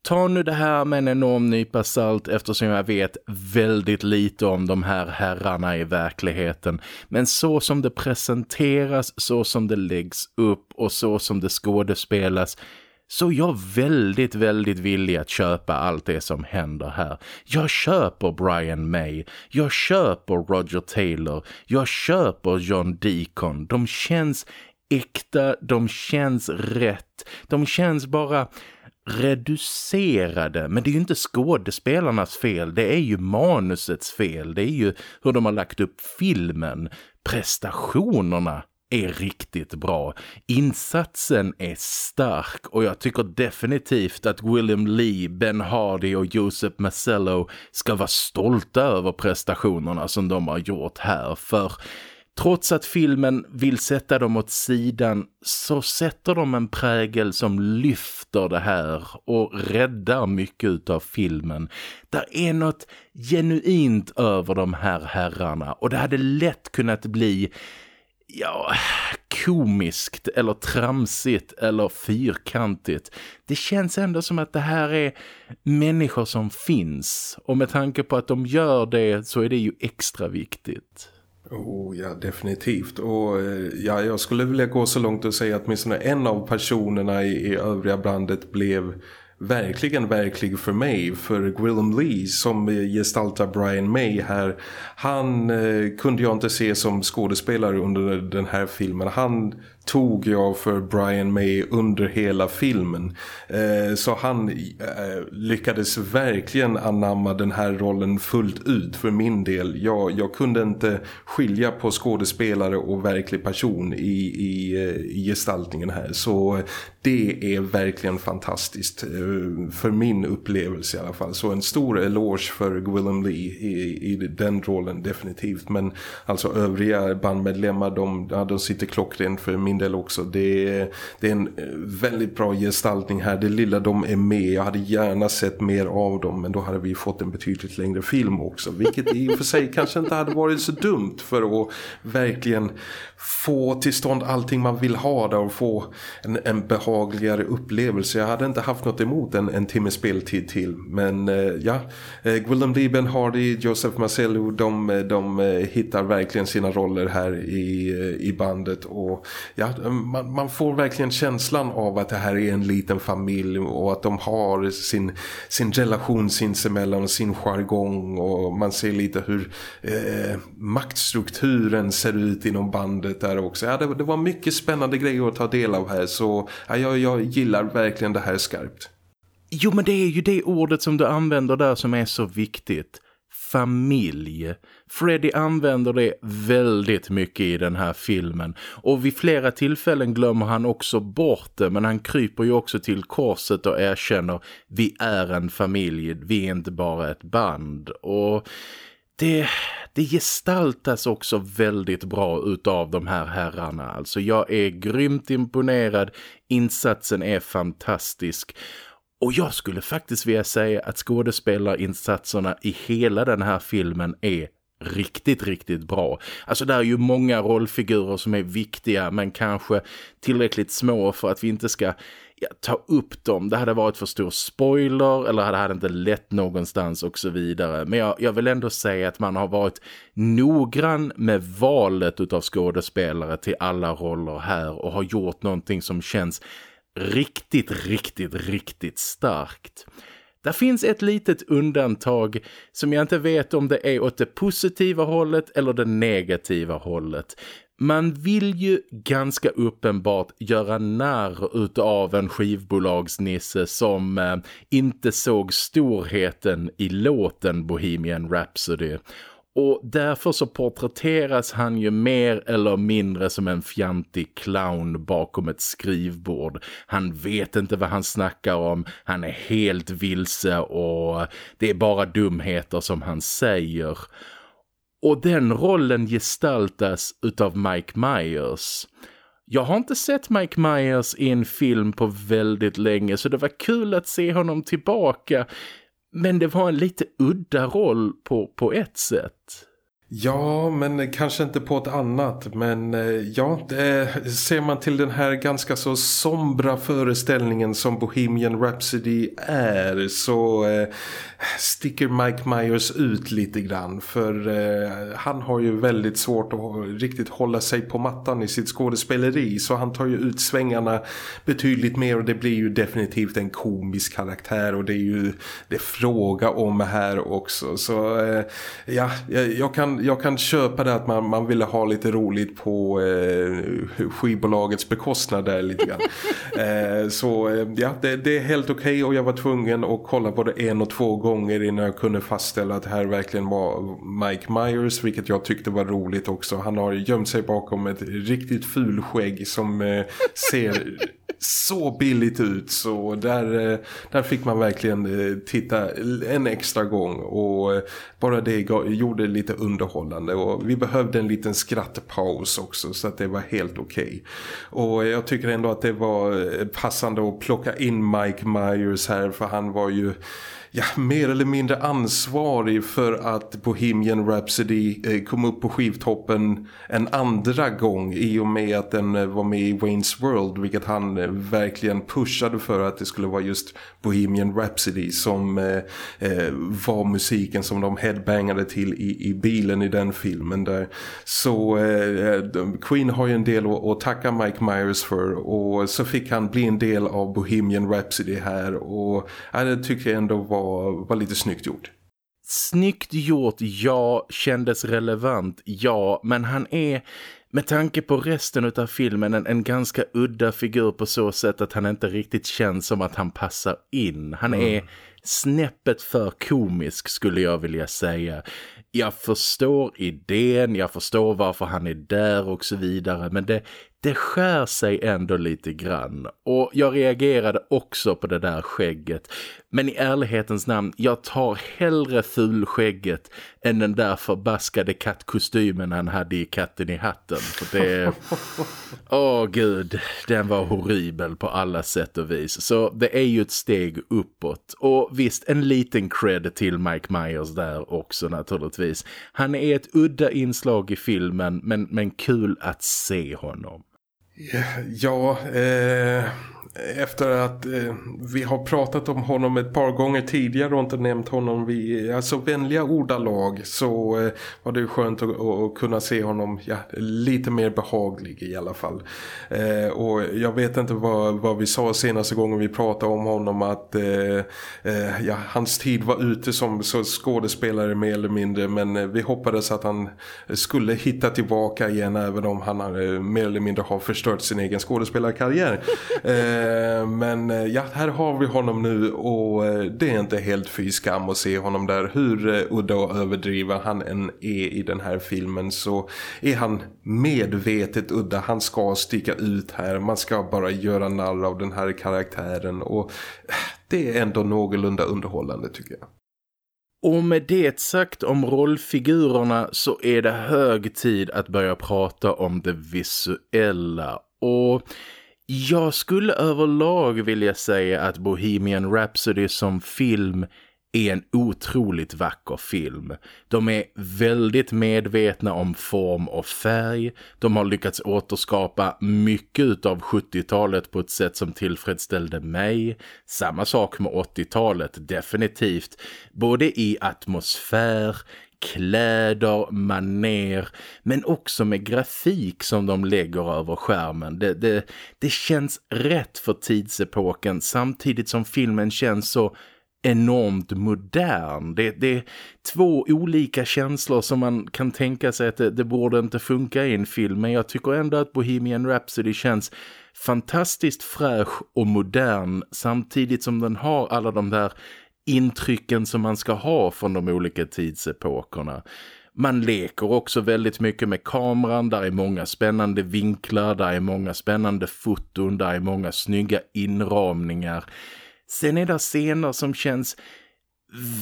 Ta nu det här med en enorm nypa salt eftersom jag vet väldigt lite om de här herrarna i verkligheten. Men så som det presenteras, så som det läggs upp och så som det skådespelas så jag är väldigt, väldigt villig att köpa allt det som händer här. Jag köper Brian May, jag köper Roger Taylor, jag köper John Deacon. De känns äkta, de känns rätt, de känns bara reducerade. Men det är ju inte skådespelarnas fel, det är ju manusets fel, det är ju hur de har lagt upp filmen. Prestationerna är riktigt bra. Insatsen är stark och jag tycker definitivt att William Lee, Ben Hardy och Joseph Macello ska vara stolta över prestationerna som de har gjort här. För trots att filmen vill sätta dem åt sidan så sätter de en prägel som lyfter det här och räddar mycket av filmen. Det är något genuint över de här herrarna och det hade lätt kunnat bli ja, komiskt eller tramsigt eller fyrkantigt. Det känns ändå som att det här är människor som finns. Och med tanke på att de gör det så är det ju extra viktigt. Oh ja, definitivt. Och eh, ja, jag skulle vilja gå så långt och säga att åtminstone en av personerna i, i övriga bandet blev verkligen verklig för mig för Willem Lee som gestaltar Brian May här. Han eh, kunde jag inte se som skådespelare under den här filmen. Han tog jag för Brian May under hela filmen. Eh, så han eh, lyckades verkligen anamma den här rollen fullt ut för min del. Jag, jag kunde inte skilja på skådespelare och verklig person i, i, eh, i gestaltningen här. Så eh, det är verkligen fantastiskt eh, för min upplevelse i alla fall. Så en stor eloge för Willem Lee i, i den rollen definitivt. Men alltså övriga bandmedlemmar de, ja, de sitter klockrent för min del också. Det är, det är en eh, väldigt bra gestaltning här. Det lilla de är med. Jag hade gärna sett mer av dem men då hade vi fått en betydligt längre film också. Vilket i och för sig kanske inte hade varit så dumt för att verkligen få till stånd allting man vill ha där och få en, en behagligare upplevelse. Jag hade inte haft något emot en, en timme speltid till. Men eh, ja, eh, Willem Lee, Ben Hardy, Joseph Marcello, de, de, de hittar verkligen sina roller här i, eh, i bandet och ja, ja, man, man, får verkligen känslan av att det här är en liten familj och att de har sin, sin relation sinsemellan och sin jargong och man ser lite hur eh, maktstrukturen ser ut inom bandet där också. Ja, det, det var mycket spännande grejer att ta del av här så ja, jag, jag gillar verkligen det här skarpt. Jo men det är ju det ordet som du använder där som är så viktigt familj. Freddy använder det väldigt mycket i den här filmen och vid flera tillfällen glömmer han också bort det men han kryper ju också till korset och erkänner vi är en familj, vi är inte bara ett band och det, det gestaltas också väldigt bra utav de här herrarna. Alltså jag är grymt imponerad, insatsen är fantastisk och jag skulle faktiskt vilja säga att skådespelarinsatserna i hela den här filmen är riktigt, riktigt bra. Alltså det är ju många rollfigurer som är viktiga men kanske tillräckligt små för att vi inte ska ja, ta upp dem. Det hade varit för stor spoiler eller det hade inte lett någonstans och så vidare. Men jag, jag vill ändå säga att man har varit noggrann med valet av skådespelare till alla roller här och har gjort någonting som känns riktigt, riktigt, riktigt starkt. Det finns ett litet undantag som jag inte vet om det är åt det positiva hållet eller det negativa hållet. Man vill ju ganska uppenbart göra narr utav en skivbolagsnisse som eh, inte såg storheten i låten Bohemian Rhapsody och därför så porträtteras han ju mer eller mindre som en fjantig clown bakom ett skrivbord. Han vet inte vad han snackar om, han är helt vilse och det är bara dumheter som han säger. Och den rollen gestaltas utav Mike Myers. Jag har inte sett Mike Myers i en film på väldigt länge så det var kul att se honom tillbaka men det var en lite udda roll på, på ett sätt. Ja, men kanske inte på ett annat. Men eh, ja, eh, ser man till den här ganska så sombra föreställningen som Bohemian Rhapsody är så eh, sticker Mike Myers ut lite grann. För eh, han har ju väldigt svårt att riktigt hålla sig på mattan i sitt skådespeleri. Så han tar ju ut svängarna betydligt mer och det blir ju definitivt en komisk karaktär. Och det är ju det fråga om här också. Så eh, ja, jag kan jag kan köpa det att man, man ville ha lite roligt på eh, skivbolagets bekostnad där lite grann. eh, så eh, ja, det, det, är helt okej okay och jag var tvungen att kolla på det en och två gånger innan jag kunde fastställa att det här verkligen var Mike Myers, vilket jag tyckte var roligt också. Han har gömt sig bakom ett riktigt fulskägg som eh, ser så billigt ut så där, eh, där fick man verkligen eh, titta en extra gång och eh, bara det gjorde lite underhållande och vi behövde en liten skrattpaus också så att det var helt okej. Okay. Och jag tycker ändå att det var passande att plocka in Mike Myers här för han var ju ja, mer eller mindre ansvarig för att Bohemian Rhapsody eh, kom upp på skivtoppen en andra gång i och med att den eh, var med i Wayne's World vilket han eh, verkligen pushade för att det skulle vara just Bohemian Rhapsody som eh, eh, var musiken som de headbangade till i, i bilen i den filmen där. Så eh, Queen har ju en del att, att tacka Mike Myers för och så fick han bli en del av Bohemian Rhapsody här och ja, det tycker jag ändå var var, var lite snyggt gjort. Snyggt gjort, ja. Kändes relevant, ja. Men han är, med tanke på resten av filmen, en, en ganska udda figur på så sätt att han inte riktigt känns som att han passar in. Han mm. är snäppet för komisk skulle jag vilja säga. Jag förstår idén, jag förstår varför han är där och så vidare. Men det, det skär sig ändå lite grann. Och jag reagerade också på det där skägget. Men i ärlighetens namn, jag tar hellre fulskägget än den där förbaskade kattkostymen han hade i katten i hatten. För det... Åh oh, gud, den var horribel på alla sätt och vis. Så det är ju ett steg uppåt. Och visst, en liten cred till Mike Myers där också naturligtvis. Han är ett udda inslag i filmen, men, men kul att se honom. Ja, eh, efter att eh, vi har pratat om honom ett par gånger tidigare och inte nämnt honom i alltså vänliga ordalag så eh, var det skönt att, att, kunna se honom ja, lite mer behaglig i alla fall. Eh, och jag vet inte vad, vad vi sa senaste gången vi pratade om honom att eh, eh, ja, hans tid var ute som skådespelare mer eller mindre men eh, vi hoppades att han skulle hitta tillbaka igen även om han mer eller mindre har förstört sin egen skådespelarkarriär. Eh, men eh, ja, här har vi honom nu och eh, det är inte helt fy skam att se honom där. Hur udda och överdriven han än är i den här filmen så är han medvetet udda. Han ska sticka ut här. Man ska bara göra narr av den här karaktären och det är ändå någorlunda underhållande tycker jag. Och med det sagt om rollfigurerna så är det hög tid att börja prata om det visuella. Och jag skulle överlag vilja säga att Bohemian Rhapsody som film är en otroligt vacker film. De är väldigt medvetna om form och färg. De har lyckats återskapa mycket av 70-talet på ett sätt som tillfredsställde mig. Samma sak med 80-talet, definitivt. Både i atmosfär, kläder, maner men också med grafik som de lägger över skärmen. Det, det, det känns rätt för tidsepoken samtidigt som filmen känns så enormt modern. Det, det, är två olika känslor som man kan tänka sig att det, det borde inte funka i en film. Men jag tycker ändå att Bohemian Rhapsody känns fantastiskt fräsch och modern samtidigt som den har alla de där intrycken som man ska ha från de olika tidsepokerna. Man leker också väldigt mycket med kameran, där är många spännande vinklar, där är många spännande foton, där är många snygga inramningar. Sen är det scener som känns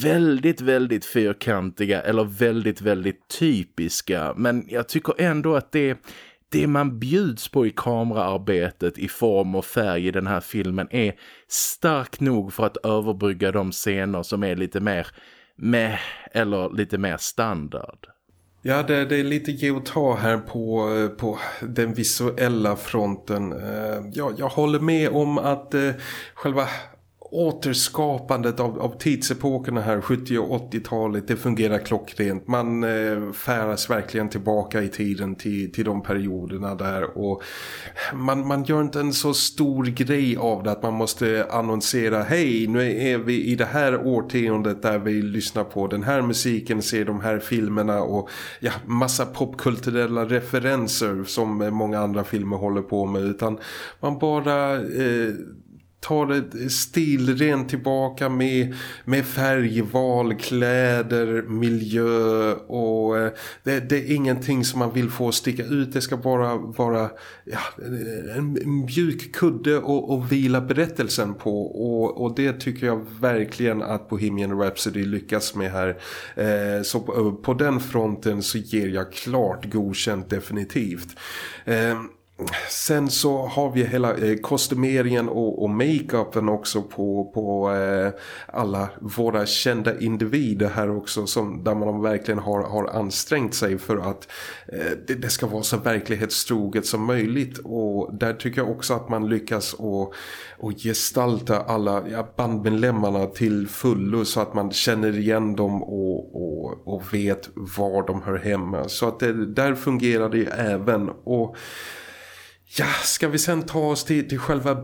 väldigt, väldigt fyrkantiga eller väldigt, väldigt typiska. Men jag tycker ändå att det, det man bjuds på i kameraarbetet i form och färg i den här filmen är stark nog för att överbrygga de scener som är lite mer med eller lite mer standard. Ja, det, det, är lite ge och ta här på, eh, på den visuella fronten. Eh, ja, jag, jag håller med om att eh, själva återskapandet av, av tidsepokerna här 70- och 80-talet det fungerar klockrent. Man eh, färas verkligen tillbaka i tiden till, till de perioderna där och man, man gör inte en så stor grej av det att man måste annonsera hej nu är vi i det här årtiondet där vi lyssnar på den här musiken, ser de här filmerna och ja, massa popkulturella referenser som många andra filmer håller på med utan man bara eh, tar det stilrent tillbaka med, med färgval, kläder, miljö och eh, det, det, är ingenting som man vill få sticka ut. Det ska bara vara ja, en mjuk kudde och, och vila berättelsen på och, och det tycker jag verkligen att Bohemian Rhapsody lyckas med här. Eh, så på, på, den fronten så ger jag klart godkänt definitivt. Eh, Sen så har vi hela eh, kostymeringen och, och makeupen också på, på eh, alla våra kända individer här också som, där man verkligen har, har ansträngt sig för att eh, det, det, ska vara så verklighetstroget som möjligt. Och där tycker jag också att man lyckas och, och gestalta alla ja, bandmedlemmarna till fullo så att man känner igen dem och, och, och vet var de hör hemma. Så att det, där fungerar det ju även. Och Ja, ska vi sen ta oss till, till själva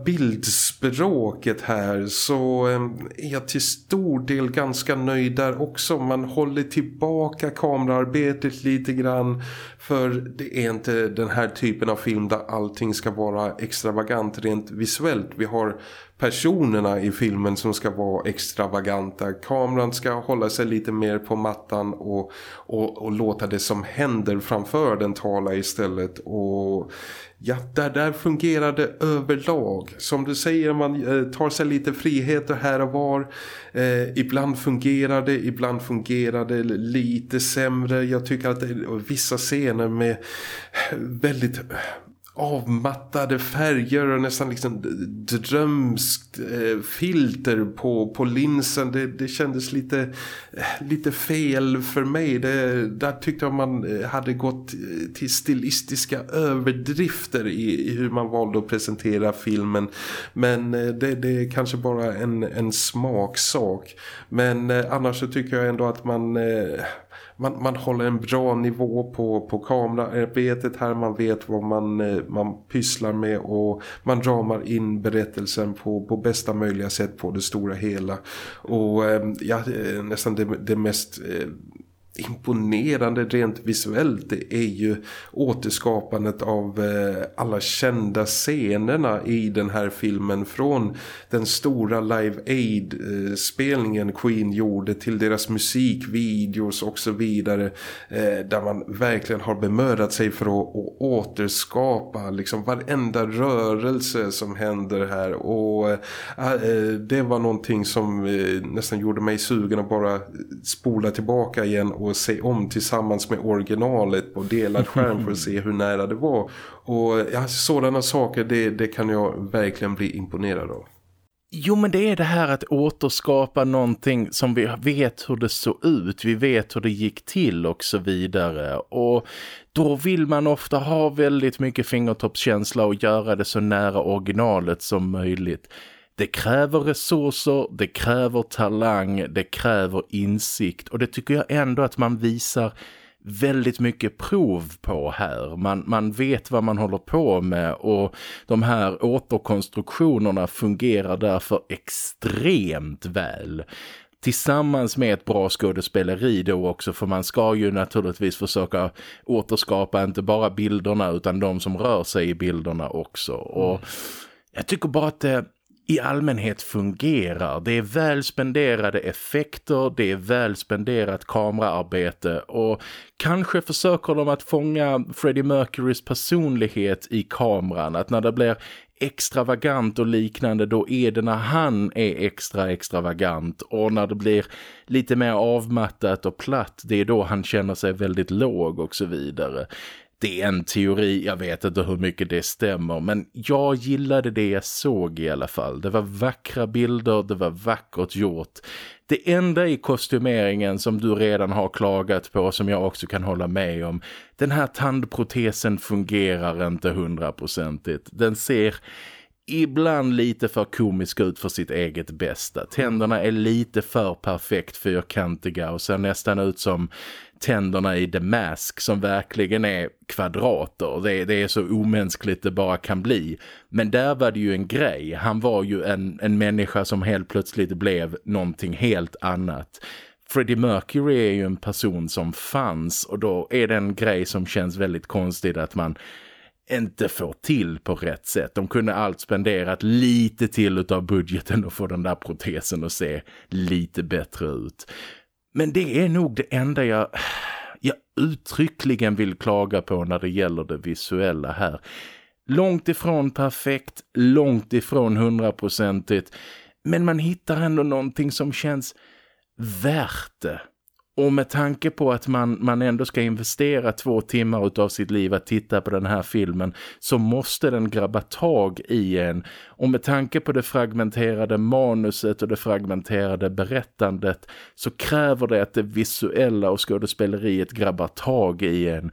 språket här så ehm, är jag till stor del ganska nöjd där också. Man håller tillbaka kamerarbetet lite grann för det är inte den här typen av film där allting ska vara extravagant rent visuellt. Vi har personerna i filmen som ska vara extravaganta. Kameran ska hålla sig lite mer på mattan och, och, och låta det som händer framför den tala istället. Och ja, där, där fungerar det överlag. Som du säger, man eh, tar sig lite friheter här och var. Eh, ibland fungerar det, ibland fungerar det lite sämre. Jag tycker att det, vissa scener med väldigt avmattade färger och nästan liksom drömskt eh, filter på, på linsen. Det, det kändes lite, eh, lite fel för mig. Det, där tyckte jag man eh, hade gått eh, till stilistiska överdrifter i, i hur man valde att presentera filmen. Men det, det är kanske bara en, en smaksak. Men eh, annars så tycker jag ändå att man man, man håller en bra nivå på, på kameraarbetet här. Man vet vad man, eh, man pysslar med och man ramar in berättelsen på, på bästa möjliga sätt på det stora hela. Och eh, ja, eh, nästan det, det mest imponerande rent visuellt det är ju återskapandet av eh, alla kända scenerna i den här filmen. Från den stora Live Aid-spelningen eh, Queen gjorde till deras musikvideos och så vidare eh, där man verkligen har bemödat sig för att, att återskapa liksom varenda rörelse som händer här. Och det var någonting som nästan gjorde mig sugen att bara spola tillbaka igen och se om tillsammans med originalet på delad skärm för att se hur nära det var. Och ja, sådana saker, det, det kan jag verkligen bli imponerad av. Jo men det är det här att återskapa någonting som vi vet hur det såg ut, vi vet hur det gick till och så vidare och då vill man ofta ha väldigt mycket fingertoppskänsla och göra det så nära originalet som möjligt. Det kräver resurser, det kräver talang, det kräver insikt. Och det tycker jag ändå att man visar väldigt mycket prov på här. Man, man vet vad man håller på med och de här återkonstruktionerna fungerar därför extremt väl. Tillsammans med ett bra skådespeleri då också för man ska ju naturligtvis försöka återskapa inte bara bilderna utan de som rör sig i bilderna också. Och jag tycker bara att det i allmänhet fungerar. Det är väl spenderade effekter, det är väl spenderat kameraarbete och kanske försöker de att fånga Freddie Mercurys personlighet i kameran. Att när det blir extravagant och liknande då är det när han är extra extravagant och när det blir lite mer avmattat och platt det är då han känner sig väldigt låg och så vidare. Det är en teori, jag vet inte hur mycket det stämmer men jag gillade det jag såg i alla fall. Det var vackra bilder, det var vackert gjort. Det enda i kostymeringen som du redan har klagat på som jag också kan hålla med om. Den här tandprotesen fungerar inte hundraprocentigt. Den ser ibland lite för komisk ut för sitt eget bästa. Tänderna är lite för perfekt fyrkantiga och ser nästan ut som tänderna i The Mask som verkligen är kvadrater. Det, det, är så omänskligt det bara kan bli. Men där var det ju en grej. Han var ju en, en människa som helt plötsligt blev någonting helt annat. Freddie Mercury är ju en person som fanns och då är det en grej som känns väldigt konstigt att man inte får till på rätt sätt. De kunde allt spenderat lite till av budgeten och få den där protesen att se lite bättre ut. Men det är nog det enda jag, jag uttryckligen vill klaga på när det gäller det visuella här. Långt ifrån perfekt, långt ifrån hundraprocentigt. Men man hittar ändå någonting som känns värt det. Och med tanke på att man, man ändå ska investera två timmar av sitt liv att titta på den här filmen så måste den grabba tag i en. Och med tanke på det fragmenterade manuset och det fragmenterade berättandet så kräver det att det visuella och skådespeleriet grabbar tag i en.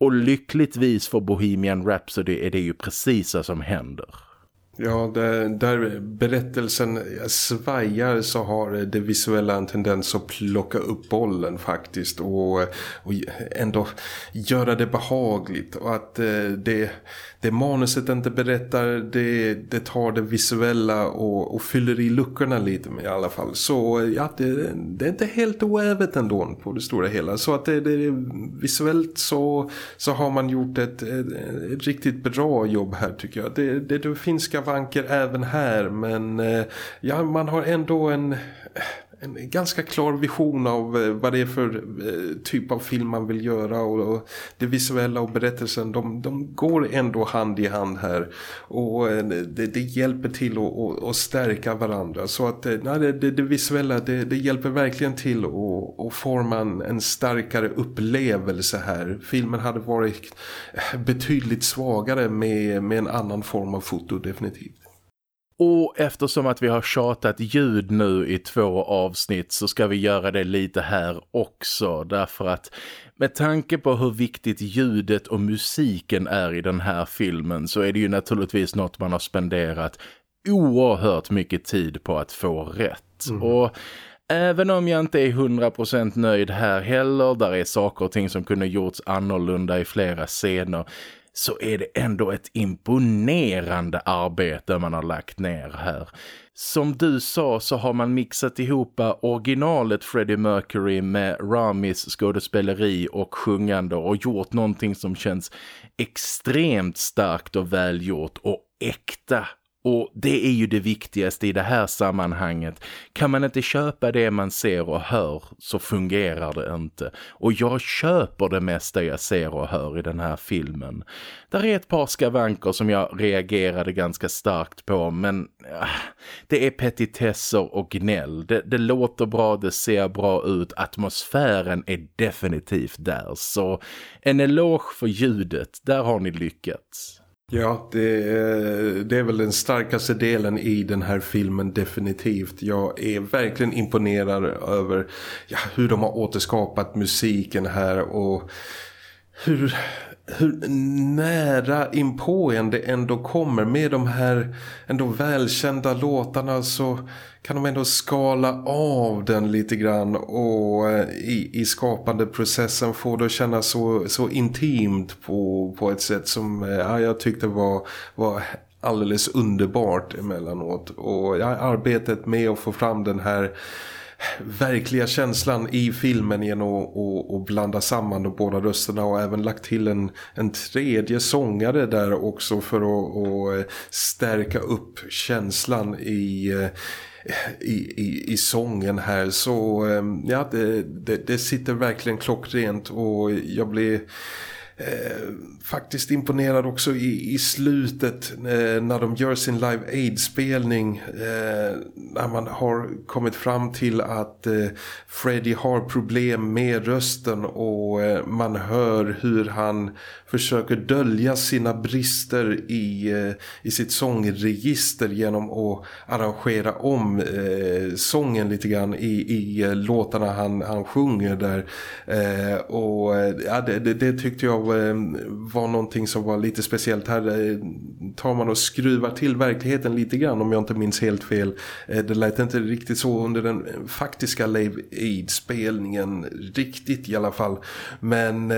Och lyckligtvis för Bohemian Rhapsody är det ju precis vad som händer. Ja, där, där berättelsen svajar så har det visuella en tendens att plocka upp bollen faktiskt och, och ändå göra det behagligt och att eh, det, det manuset inte berättar det, det tar det visuella och, och fyller i luckorna lite i alla fall. Så ja, det, det är inte helt oävet ändå på det stora hela. Så att det, det visuellt så, så har man gjort ett, ett, ett riktigt bra jobb här tycker jag. Det, det, det finns skavanker även här men eh, ja, man har ändå en en ganska klar vision av eh, vad det är för eh, typ av film man vill göra och, det visuella och berättelsen de, de går ändå hand i hand här och eh, det, det hjälper till att, att, stärka varandra så att nej, det, det, det visuella det, det, hjälper verkligen till att, att forma en, en starkare upplevelse här. Filmen hade varit betydligt svagare med, med en annan form av foto definitivt. Och eftersom att vi har tjatat ljud nu i två avsnitt så ska vi göra det lite här också. Därför att med tanke på hur viktigt ljudet och musiken är i den här filmen så är det ju naturligtvis något man har spenderat oerhört mycket tid på att få rätt. Mm. Och även om jag inte är 100% nöjd här heller, där är saker och ting som kunde gjorts annorlunda i flera scener så är det ändå ett imponerande arbete man har lagt ner här. Som du sa så har man mixat ihop originalet Freddie Mercury med Ramis skådespeleri och sjungande och gjort någonting som känns extremt starkt och välgjort och äkta och det är ju det viktigaste i det här sammanhanget. Kan man inte köpa det man ser och hör så fungerar det inte. Och jag köper det mesta jag ser och hör i den här filmen. Där är ett par skavanker som jag reagerade ganska starkt på men äh, det är petitesser och gnäll. Det, det låter bra, det ser bra ut. Atmosfären är definitivt där. Så en eloge för ljudet, där har ni lyckats. Ja, det, det, är väl den starkaste delen i den här filmen definitivt. Jag är verkligen imponerad över ja, hur de har återskapat musiken här och hur, hur nära inpå en det ändå kommer med de här ändå välkända låtarna så kan de ändå skala av den lite grann och eh, i, i skapande processen få det att kännas så, så intimt på, på ett sätt som eh, ja, jag tyckte var, var alldeles underbart emellanåt. Och ja, arbetet med att få fram den här verkliga känslan i filmen genom att och, och blanda samman de båda rösterna och även lagt till en, en tredje sångare där också för att och eh, stärka upp känslan i, eh, i, i, i sången här. Så eh, ja det, det, det sitter verkligen klockrent och jag blir Eh, faktiskt imponerad också i, i slutet eh, när de gör sin Live Aid-spelning eh, när man har kommit fram till att eh, Freddie har problem med rösten och eh, man hör hur han försöker dölja sina brister i, eh, i sitt sångregister genom att arrangera om eh, sången lite grann i, i eh, låtarna han, han sjunger där. Eh, och eh, ja, det, det, det, tyckte jag var någonting som var lite speciellt. Här tar man och skruvar till verkligheten lite grann om jag inte minns helt fel. det lät inte riktigt så under den faktiska Live Aid-spelningen riktigt i alla fall. Men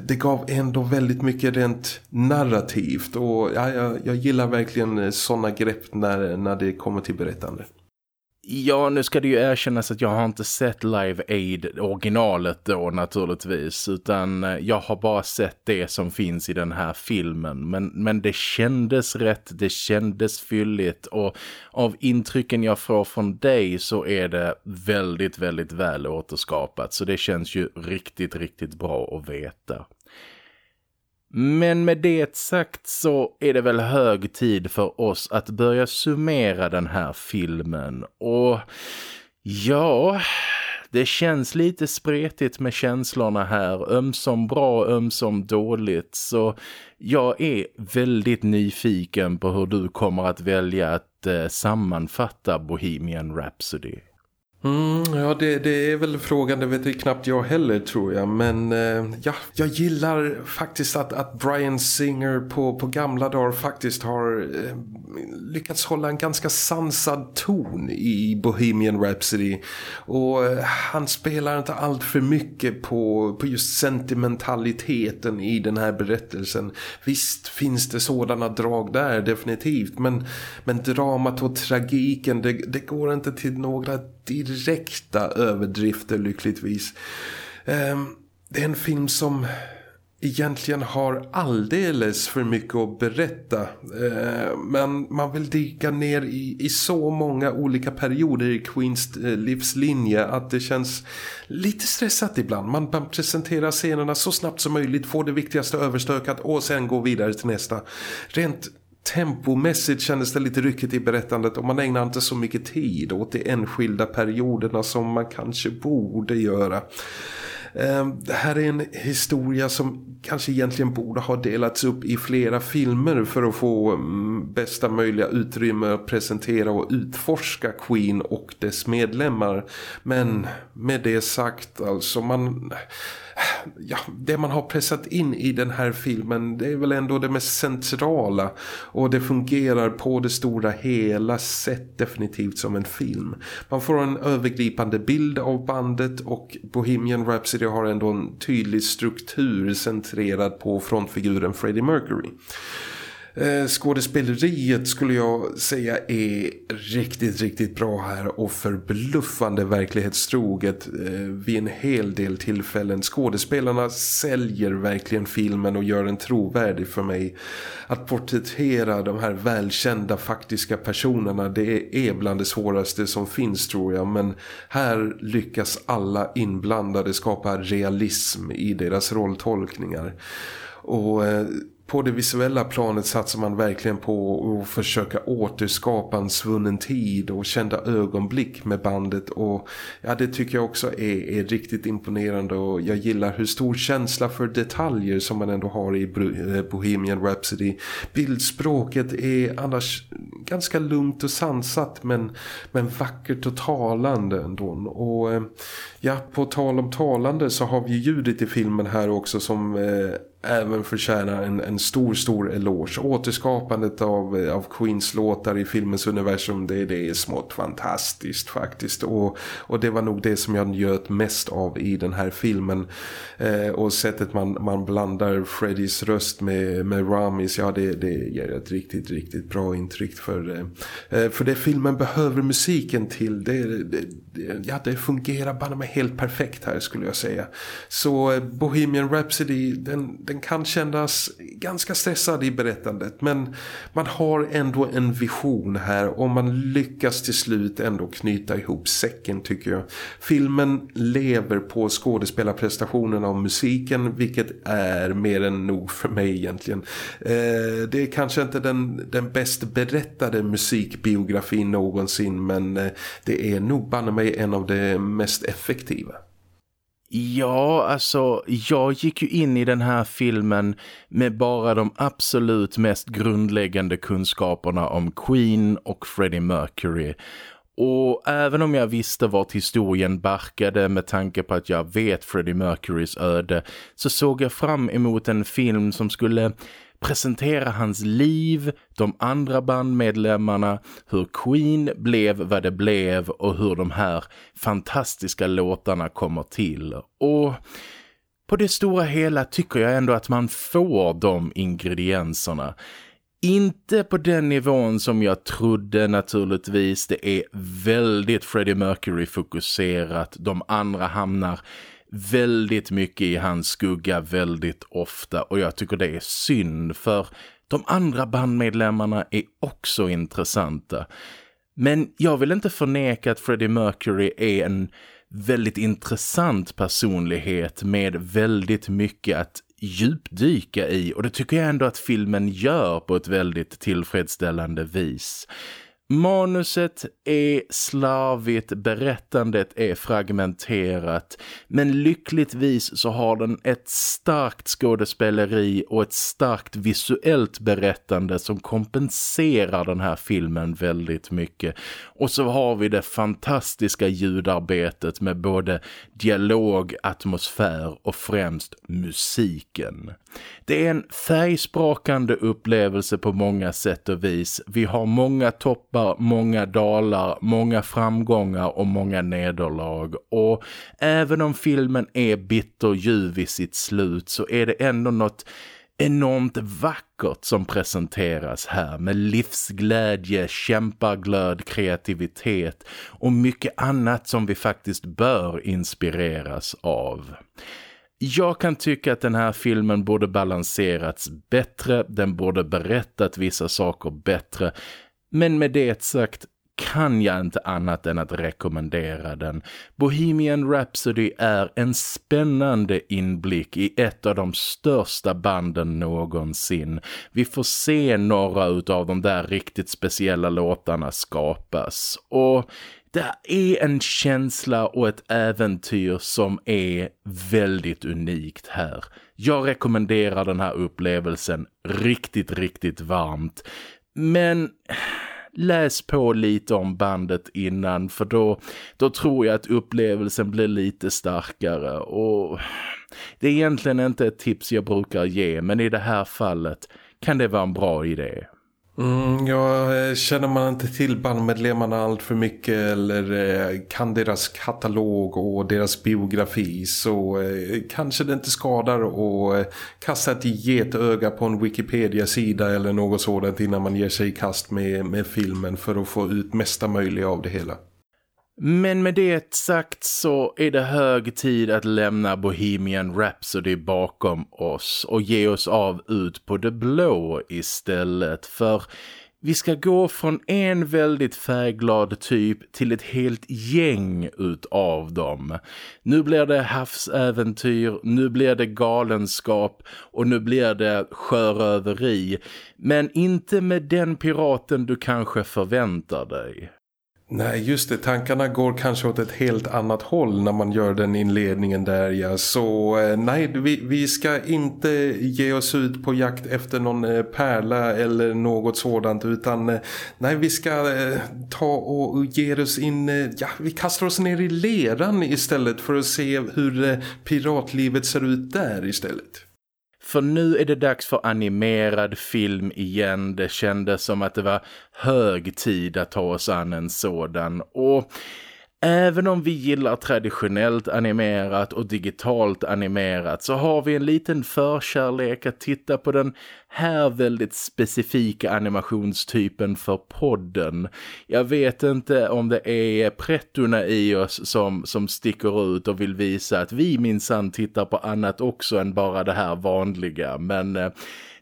det gav ändå väldigt väldigt mycket rent narrativt och ja, jag, jag gillar verkligen sådana grepp när, när det kommer till berättande. Ja, nu ska det ju erkännas att jag har inte sett Live Aid originalet då naturligtvis utan eh, jag har bara sett det som finns i den här filmen men, men det kändes rätt, det kändes fylligt och av intrycken jag får från dig så är det väldigt, väldigt väl återskapat så det känns ju riktigt, riktigt bra att veta. Men med det sagt så är det väl hög tid för oss att börja summera den här filmen. Och ja, det känns lite spretigt med känslorna här. Ömsom bra, ömsom dåligt. Så jag är väldigt nyfiken på hur du kommer att välja att eh, sammanfatta Bohemian Rhapsody. Mm, ja, det, det, är väl frågan, det vet knappt jag heller tror jag. Men eh, ja, jag gillar faktiskt att, att Brian Singer på, på gamla dagar faktiskt har eh, lyckats hålla en ganska sansad ton i Bohemian Rhapsody. Och eh, han spelar inte allt för mycket på, på just sentimentaliteten i den här berättelsen. Visst finns det sådana drag där, definitivt. Men, men dramat och tragiken, det, det går inte till några direkta överdrifter lyckligtvis. Ehm, det är en film som egentligen har alldeles för mycket att berätta. Eh, men man vill dyka ner i, i så många olika perioder i Queens eh, livslinje att det känns lite stressat ibland. Man, man presenterar scenerna så snabbt som möjligt, får det viktigaste överstökat och sen går vidare till nästa. Rent tempomässigt kändes det lite ryckigt i berättandet och man ägnar inte så mycket tid åt de enskilda perioderna som man kanske borde göra. Ehm, det här är en historia som kanske egentligen borde ha delats upp i flera filmer för att få mm, bästa möjliga utrymme att presentera och utforska Queen och dess medlemmar. Men med det sagt alltså man ja, det man har pressat in i den här filmen det är väl ändå det mest centrala och det fungerar på det stora hela sätt definitivt som en film. Man får en övergripande bild av bandet och Bohemian Rhapsody har ändå en tydlig struktur centrerad på frontfiguren Freddie Mercury. Eh, skådespeleriet skulle jag säga är riktigt, riktigt bra här och förbluffande verklighetstroget eh, vid en hel del tillfällen. Skådespelarna säljer verkligen filmen och gör den trovärdig för mig. Att porträttera de här välkända faktiska personerna det är bland det svåraste som finns tror jag men här lyckas alla inblandade skapa realism i deras rolltolkningar. Och eh, på det visuella planet satsar man verkligen på att försöka återskapa en svunnen tid och kända ögonblick med bandet. Och ja det tycker jag också är, är riktigt imponerande. Och jag gillar hur stor känsla för detaljer som man ändå har i eh, Bohemian Rhapsody. Bildspråket är annars ganska lugnt och sansat men, men vackert och talande ändå. Och eh, ja på tal om talande så har vi ljudet i filmen här också som eh, även förtjänar en, en stor, stor eloge. Återskapandet av, av Queens låtar i filmens universum, det, det är smått fantastiskt faktiskt. Och, och det var nog det som jag njöt mest av i den här filmen. Eh, och sättet man, man blandar Freddys röst med, med Ramis, ja det, det ger ett riktigt, riktigt bra intryck för, eh, eh för det filmen behöver musiken till. Det, det, ja, det fungerar bara med helt perfekt här skulle jag säga. Så eh, Bohemian Rhapsody, den, den den kan kännas ganska stressad i berättandet. Men man har ändå en vision här och man lyckas till slut ändå knyta ihop säcken tycker jag. Filmen lever på skådespelarprestationen av musiken vilket är mer än nog för mig egentligen. Eh, det är kanske inte den, den bäst berättade musikbiografin någonsin men eh, det är nog banne mig en av de mest effektiva. Ja, alltså jag gick ju in i den här filmen med bara de absolut mest grundläggande kunskaperna om Queen och Freddie Mercury. Och även om jag visste vart historien barkade med tanke på att jag vet Freddie Mercurys öde så såg jag fram emot en film som skulle presentera hans liv, de andra bandmedlemmarna, hur Queen blev vad det blev och hur de här fantastiska låtarna kommer till. Och på det stora hela tycker jag ändå att man får de ingredienserna. Inte på den nivån som jag trodde naturligtvis. Det är väldigt Freddie Mercury fokuserat. De andra hamnar väldigt mycket i hans skugga väldigt ofta och jag tycker det är synd för de andra bandmedlemmarna är också intressanta. Men jag vill inte förneka att Freddie Mercury är en väldigt intressant personlighet med väldigt mycket att djupdyka i och det tycker jag ändå att filmen gör på ett väldigt tillfredsställande vis. Manuset är slarvigt, berättandet är fragmenterat men lyckligtvis så har den ett starkt skådespeleri och ett starkt visuellt berättande som kompenserar den här filmen väldigt mycket. Och så har vi det fantastiska ljudarbetet med både dialog, atmosfär och främst musiken. Det är en färgsprakande upplevelse på många sätt och vis. Vi har många toppar, många dalar, många framgångar och många nederlag. Och även om filmen är bitterljuv i sitt slut så är det ändå något enormt vackert som presenteras här med livsglädje, kämpaglöd, kreativitet och mycket annat som vi faktiskt bör inspireras av. Jag kan tycka att den här filmen borde balanserats bättre, den borde berättat vissa saker bättre. Men med det sagt kan jag inte annat än att rekommendera den. Bohemian Rhapsody är en spännande inblick i ett av de största banden någonsin. Vi får se några av de där riktigt speciella låtarna skapas. Och det är en känsla och ett äventyr som är väldigt unikt här. Jag rekommenderar den här upplevelsen riktigt, riktigt varmt. Men läs på lite om bandet innan för då, då tror jag att upplevelsen blir lite starkare och det är egentligen inte ett tips jag brukar ge men i det här fallet kan det vara en bra idé. Mm, ja, eh, känner man inte till bandmedlemmarna allt för mycket eller eh, kan deras katalog och deras biografi så eh, kanske det inte skadar att kasta ett getöga på en Wikipedia-sida eller något sådant innan man ger sig i kast med, med filmen för att få ut mesta möjliga av det hela. Men med det sagt så är det hög tid att lämna Bohemian Rhapsody bakom oss och ge oss av ut på det blå istället för vi ska gå från en väldigt färgglad typ till ett helt gäng utav dem. Nu blir det havsäventyr, nu blir det galenskap och nu blir det sjöröveri. Men inte med den piraten du kanske förväntar dig. Nej, just det. Tankarna går kanske åt ett helt annat håll när man gör den inledningen där, ja. Så eh, nej, vi, vi ska inte ge oss ut på jakt efter någon eh, pärla eller något sådant. Utan eh, nej, vi ska ta och ge oss in... Ja, vi kastar oss ner i leran istället för att se hur piratlivet ser ut där istället. För nu är det dags för animerad film igen. Det kändes som att det var hög tid att ta oss an en sådan. Och Även om vi gillar traditionellt animerat och digitalt animerat så har vi en liten förkärlek att titta på den här väldigt specifika animationstypen för podden. Jag vet inte om det är prettorna i oss som, som sticker ut och vill visa att vi minsann tittar på annat också än bara det här vanliga. Men... Eh,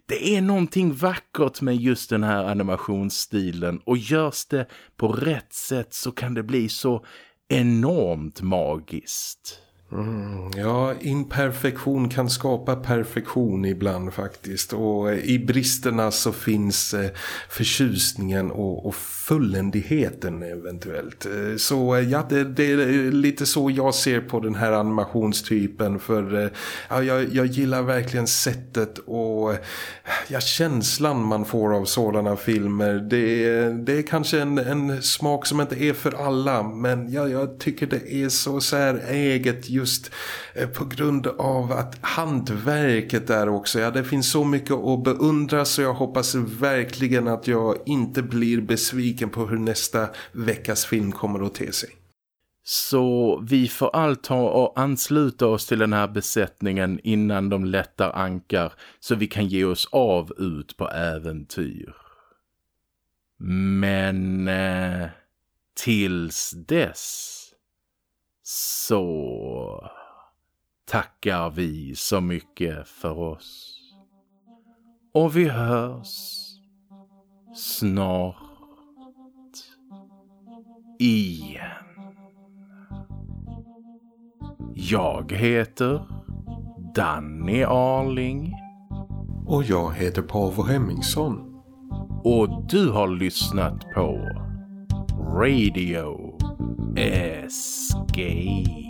det är någonting vackert med just den här animationsstilen och görs det på rätt sätt så kan det bli så enormt magiskt. Mm, ja, imperfektion kan skapa perfektion ibland faktiskt. Och eh, i bristerna så finns eh, förtjusningen och, och fulländigheten eventuellt. Eh, så ja, det, det, är lite så jag ser på den här animationstypen. För ja, jag, jag gillar verkligen sättet och ja, känslan man får av sådana filmer. Det, det är kanske en, en smak som inte är för alla. Men ja, jag tycker det är så säräget just just eh, på grund av att hantverket där också. Ja, det finns så mycket att beundra så jag hoppas verkligen att jag inte blir besviken på hur nästa veckas film kommer att te sig. Så vi får allt ta och ansluta oss till den här besättningen innan de lättar ankar så vi kan ge oss av ut på äventyr. Men eh, tills dess så tackar vi så mycket för oss. Och vi hörs snart igen. Jag heter Danny Arling. Och jag heter Paavo Hemmingsson. Och du har lyssnat på Radio Escape.